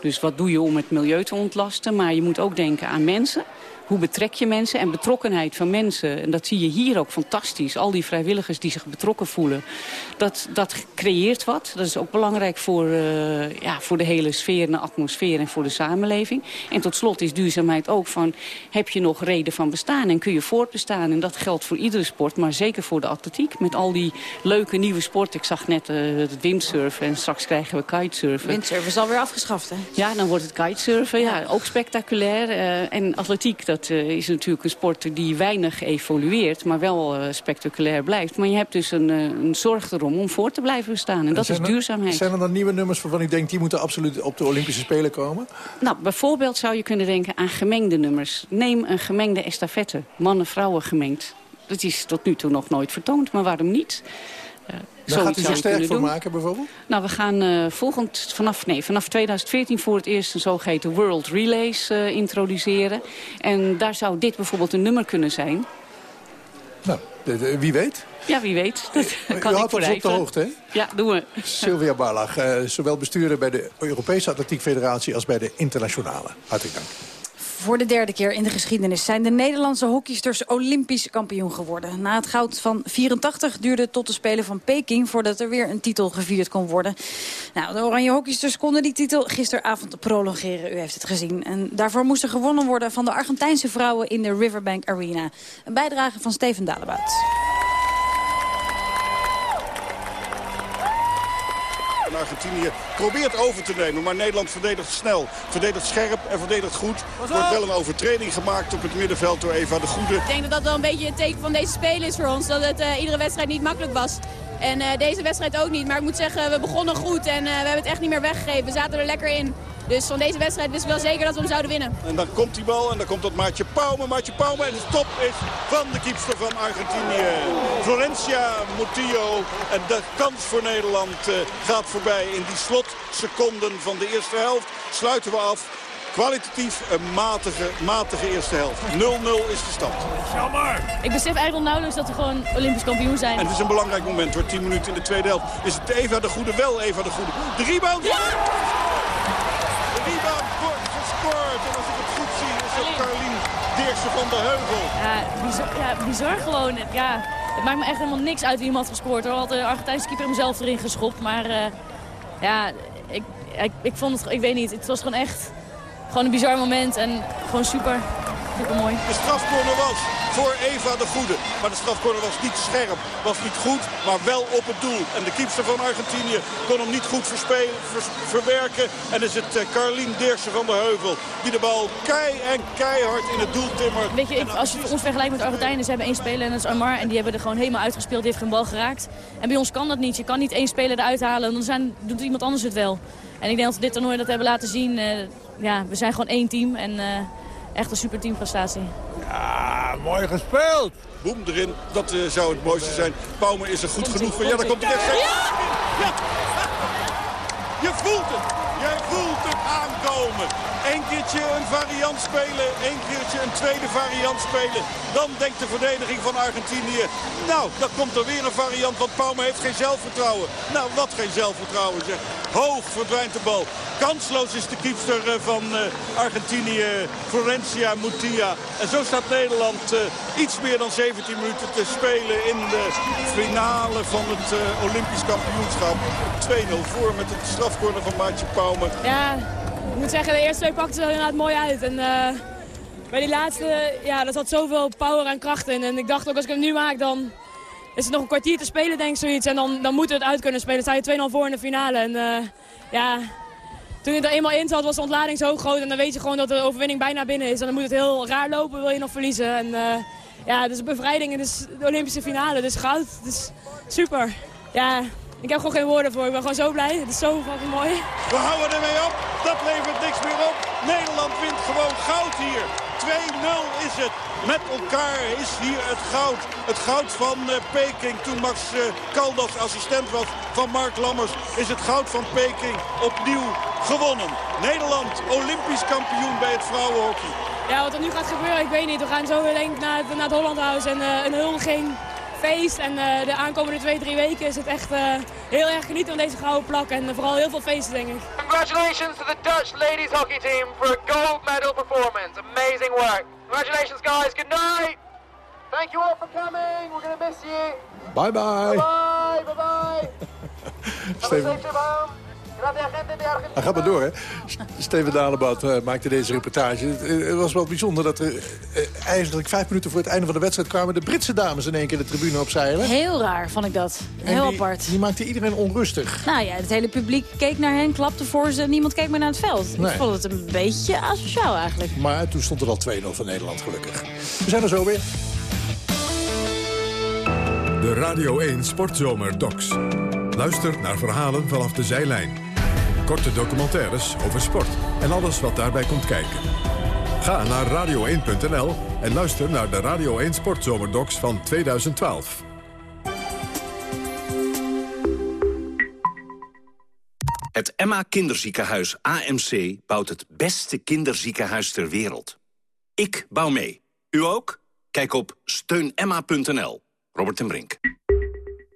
Dus wat doe je om het milieu te ontlasten? Maar je moet ook denken aan mensen. Hoe betrek je mensen en betrokkenheid van mensen? En dat zie je hier ook fantastisch. Al die vrijwilligers die zich betrokken voelen. Dat, dat creëert wat. Dat is ook belangrijk voor, eh, ja, voor de hele sfeer en de atmosfeer en voor de samenleving. En tot slot is duurzaamheid ook van... heb je nog reden van bestaan en kun je voortbestaan? En dat geldt voor iedere sport, maar zeker voor de atletiek. Met al die leuke nieuwe sporten. Ik zag net eh, het windsurfen en straks krijgen we kitesurfen. Windsurfen is alweer afgeschaft, hè? Ja, dan wordt het kitesurfen. Ja, ook spectaculair. Eh, en atletiek, dat eh, is natuurlijk een sport die weinig evolueert... maar wel eh, spectaculair blijft. Maar je hebt dus een, eh, een zorg erom om voor te blijven bestaan. En dat is er- duurzaamheid. Zijn er dan nieuwe nummers waarvan u denkt... die moeten absoluut op de Olympische Spelen komen? Nou, bijvoorbeeld zou je kunnen denken aan gemengde nummers. Neem een gemengde estafette. Mannen-vrouwen gemengd. Dat is tot nu toe nog nooit vertoond, maar waarom niet? Daar gaat u zich sterk voor maken bijvoorbeeld? Nou, we gaan uh, volgend, vanaf, nee, vanaf 2014 voor het eerst een zogeheten World Relays uh, introduceren. En daar zou dit bijvoorbeeld een nummer kunnen zijn. Nou, wie weet. Ja, wie weet. Dat kan U houdt ons op de hoogte, hè? Ja, doen we. Sylvia Barlag, uh, zowel bestuurder bij de Europese Atletiek Federatie... als bij de internationale. Hartelijk dank. Voor de derde keer in de geschiedenis zijn de Nederlandse hockeysters olympisch kampioen geworden. Na het goud van 84 duurde het tot de Spelen van Peking voordat er weer een titel gevierd kon worden. Nou, de oranje hockeysters konden die titel gisteravond prolongeren, u heeft het gezien. En daarvoor moest er gewonnen worden van de Argentijnse vrouwen in de Riverbank Arena. Een bijdrage van Steven Dalebout. Argentinië probeert over te nemen. Maar Nederland verdedigt snel. Verdedigt scherp en verdedigt goed. Er wordt wel een overtreding gemaakt op het middenveld door Eva de Goede. Ik denk dat dat wel een beetje een teken van deze spelen is voor ons. Dat het uh, iedere wedstrijd niet makkelijk was. En uh, deze wedstrijd ook niet. Maar ik moet zeggen, we begonnen goed en uh, we hebben het echt niet meer weggegeven. We zaten er lekker in. Dus van deze wedstrijd wisten we wel zeker dat we hem zouden winnen. En dan komt die bal en dan komt dat Maatje Pauwme. Maatje Pauwme en de stop is van de kiepster van Argentinië. Florencia Mutillo. En de kans voor Nederland uh, gaat voorbij in die slotseconden van de eerste helft. Sluiten we af. Kwalitatief een matige, matige eerste helft. 0-0 is de stand. Jammer. Ik besef eigenlijk al nauwelijks dat we gewoon Olympisch kampioen zijn. En het is een belangrijk moment hoor. 10 minuten in de tweede helft. Is het Eva de Goede wel Eva de Goede. De rebound. Ja! De rebound wordt gescoord. En als ik het goed zie is het Carlien Dirksen van de Heuvel. Ja bizar, ja, bizar gewoon. Ja, het maakt me echt helemaal niks uit wie hem had gescoord. Hoor. Had de Argentijnse keeper hem zelf erin geschopt. Maar uh, ja, ik, ik, ik vond het, ik weet niet, het was gewoon echt gewoon een bizar moment en gewoon super, super mooi. De strafcorner was voor Eva de Goede. Maar de strafcorner was niet scherp, was niet goed, maar wel op het doel. En de kiepster van Argentinië kon hem niet goed verspelen, verwerken. En is het uh, Carlien Dirksen van de Heuvel die de bal kei en keihard in het doel timmert. Weet je, ik, als je ons vergelijkt met Argentijnen, ze hebben één speler en dat is Amar. En die hebben er gewoon helemaal uitgespeeld, die heeft geen bal geraakt. En bij ons kan dat niet. Je kan niet één speler eruit halen, dan zijn, doet iemand anders het wel. En ik denk dat we dit toernooi dat hebben laten zien. Uh, ja, we zijn gewoon één team en uh, echt een super teamprestatie. Ja, mooi gespeeld. Boem erin, dat uh, zou het mooiste zijn. Pauwme is er goed komt genoeg voor. Ja, daar komt hij echt. Ja! ja! Je voelt het. Jij voelt het aankomen. Eén keertje een variant spelen, één keertje een tweede variant spelen. Dan denkt de verdediging van Argentinië, nou, dan komt er weer een variant, want Pauwme heeft geen zelfvertrouwen. Nou, wat geen zelfvertrouwen zeg. Hoog verdwijnt de bal. Kansloos is de kiepster eh, van uh, Argentinië, Florencia Mutia. En zo staat Nederland uh, iets meer dan 17 minuten te spelen in de finale van het Olympisch kampioenschap. 2-0 voor met het strafcorner van Maatje Pauwme. Ja, ik moet zeggen, de eerste twee pakten er inderdaad mooi uit. En uh, bij die laatste, ja, dat had zoveel power en kracht in. En ik dacht ook, als ik hem nu maak, dan is het nog een kwartier te spelen, denk ik, zoiets. En dan, dan moeten we het uit kunnen spelen. Dan sta je 2-0 voor in de finale. En uh, ja, toen je er eenmaal in zat, was de ontlading zo groot. En dan weet je gewoon dat de overwinning bijna binnen is. En dan moet het heel raar lopen, wil je nog verliezen. En uh, ja, dus een bevrijding. Het is de Olympische finale, dus goud. Het is super. Ja, ik heb gewoon geen woorden voor. Ik ben gewoon zo blij. Het is zo fucking mooi. We houden ermee op. Dat levert niks meer op. Nederland wint gewoon goud hier. 2-0 is het. Met elkaar is hier het goud. Het goud van uh, Peking. Toen Max uh, Caldas assistent was van Mark Lammers... is het goud van Peking opnieuw gewonnen. Nederland Olympisch kampioen bij het vrouwenhockey. Ja, wat er nu gaat gebeuren, ik weet niet. We gaan zo weer denk naar het, naar het Hollandhuis en uh, een huldiging feest. En uh, de aankomende twee, drie weken is het echt uh, heel erg genieten van deze gouden plak. En uh, vooral heel veel feesten, denk ik. Congratulations to the Dutch ladies hockey team for a gold medal performance. Amazing work. Congratulations, guys. Good night. Thank you all for coming. We're going to miss you. Bye-bye. Bye-bye. Bye-bye. Have a safe trip home. Hij gaat maar door, hè. Steven Dalebout uh, maakte deze reportage. Het, het, was wel bijzonder dat er uh, eigenlijk vijf minuten voor het einde van de wedstrijd kwamen... de Britse dames in één keer de tribune opzeilen. Heel raar, vond ik dat. Heel die, apart. Die maakte iedereen onrustig. Nou ja, het hele publiek keek naar hen, klapte voor ze. Niemand keek meer naar het veld. Nee. Ik vond het een beetje asociaal eigenlijk. Maar toen stond er al 2-0 van Nederland, gelukkig. We zijn er zo weer. De Radio 1 Sportzomer Docs. Luister naar verhalen vanaf de zijlijn. Korte documentaires over sport en alles wat daarbij komt kijken. Ga naar radio1.nl en luister naar de Radio 1 Sportzomerdoks van 2012. Het Emma Kinderziekenhuis AMC bouwt het beste kinderziekenhuis ter wereld. Ik bouw mee. U ook? Kijk op steunemma.nl. Robert en Brink.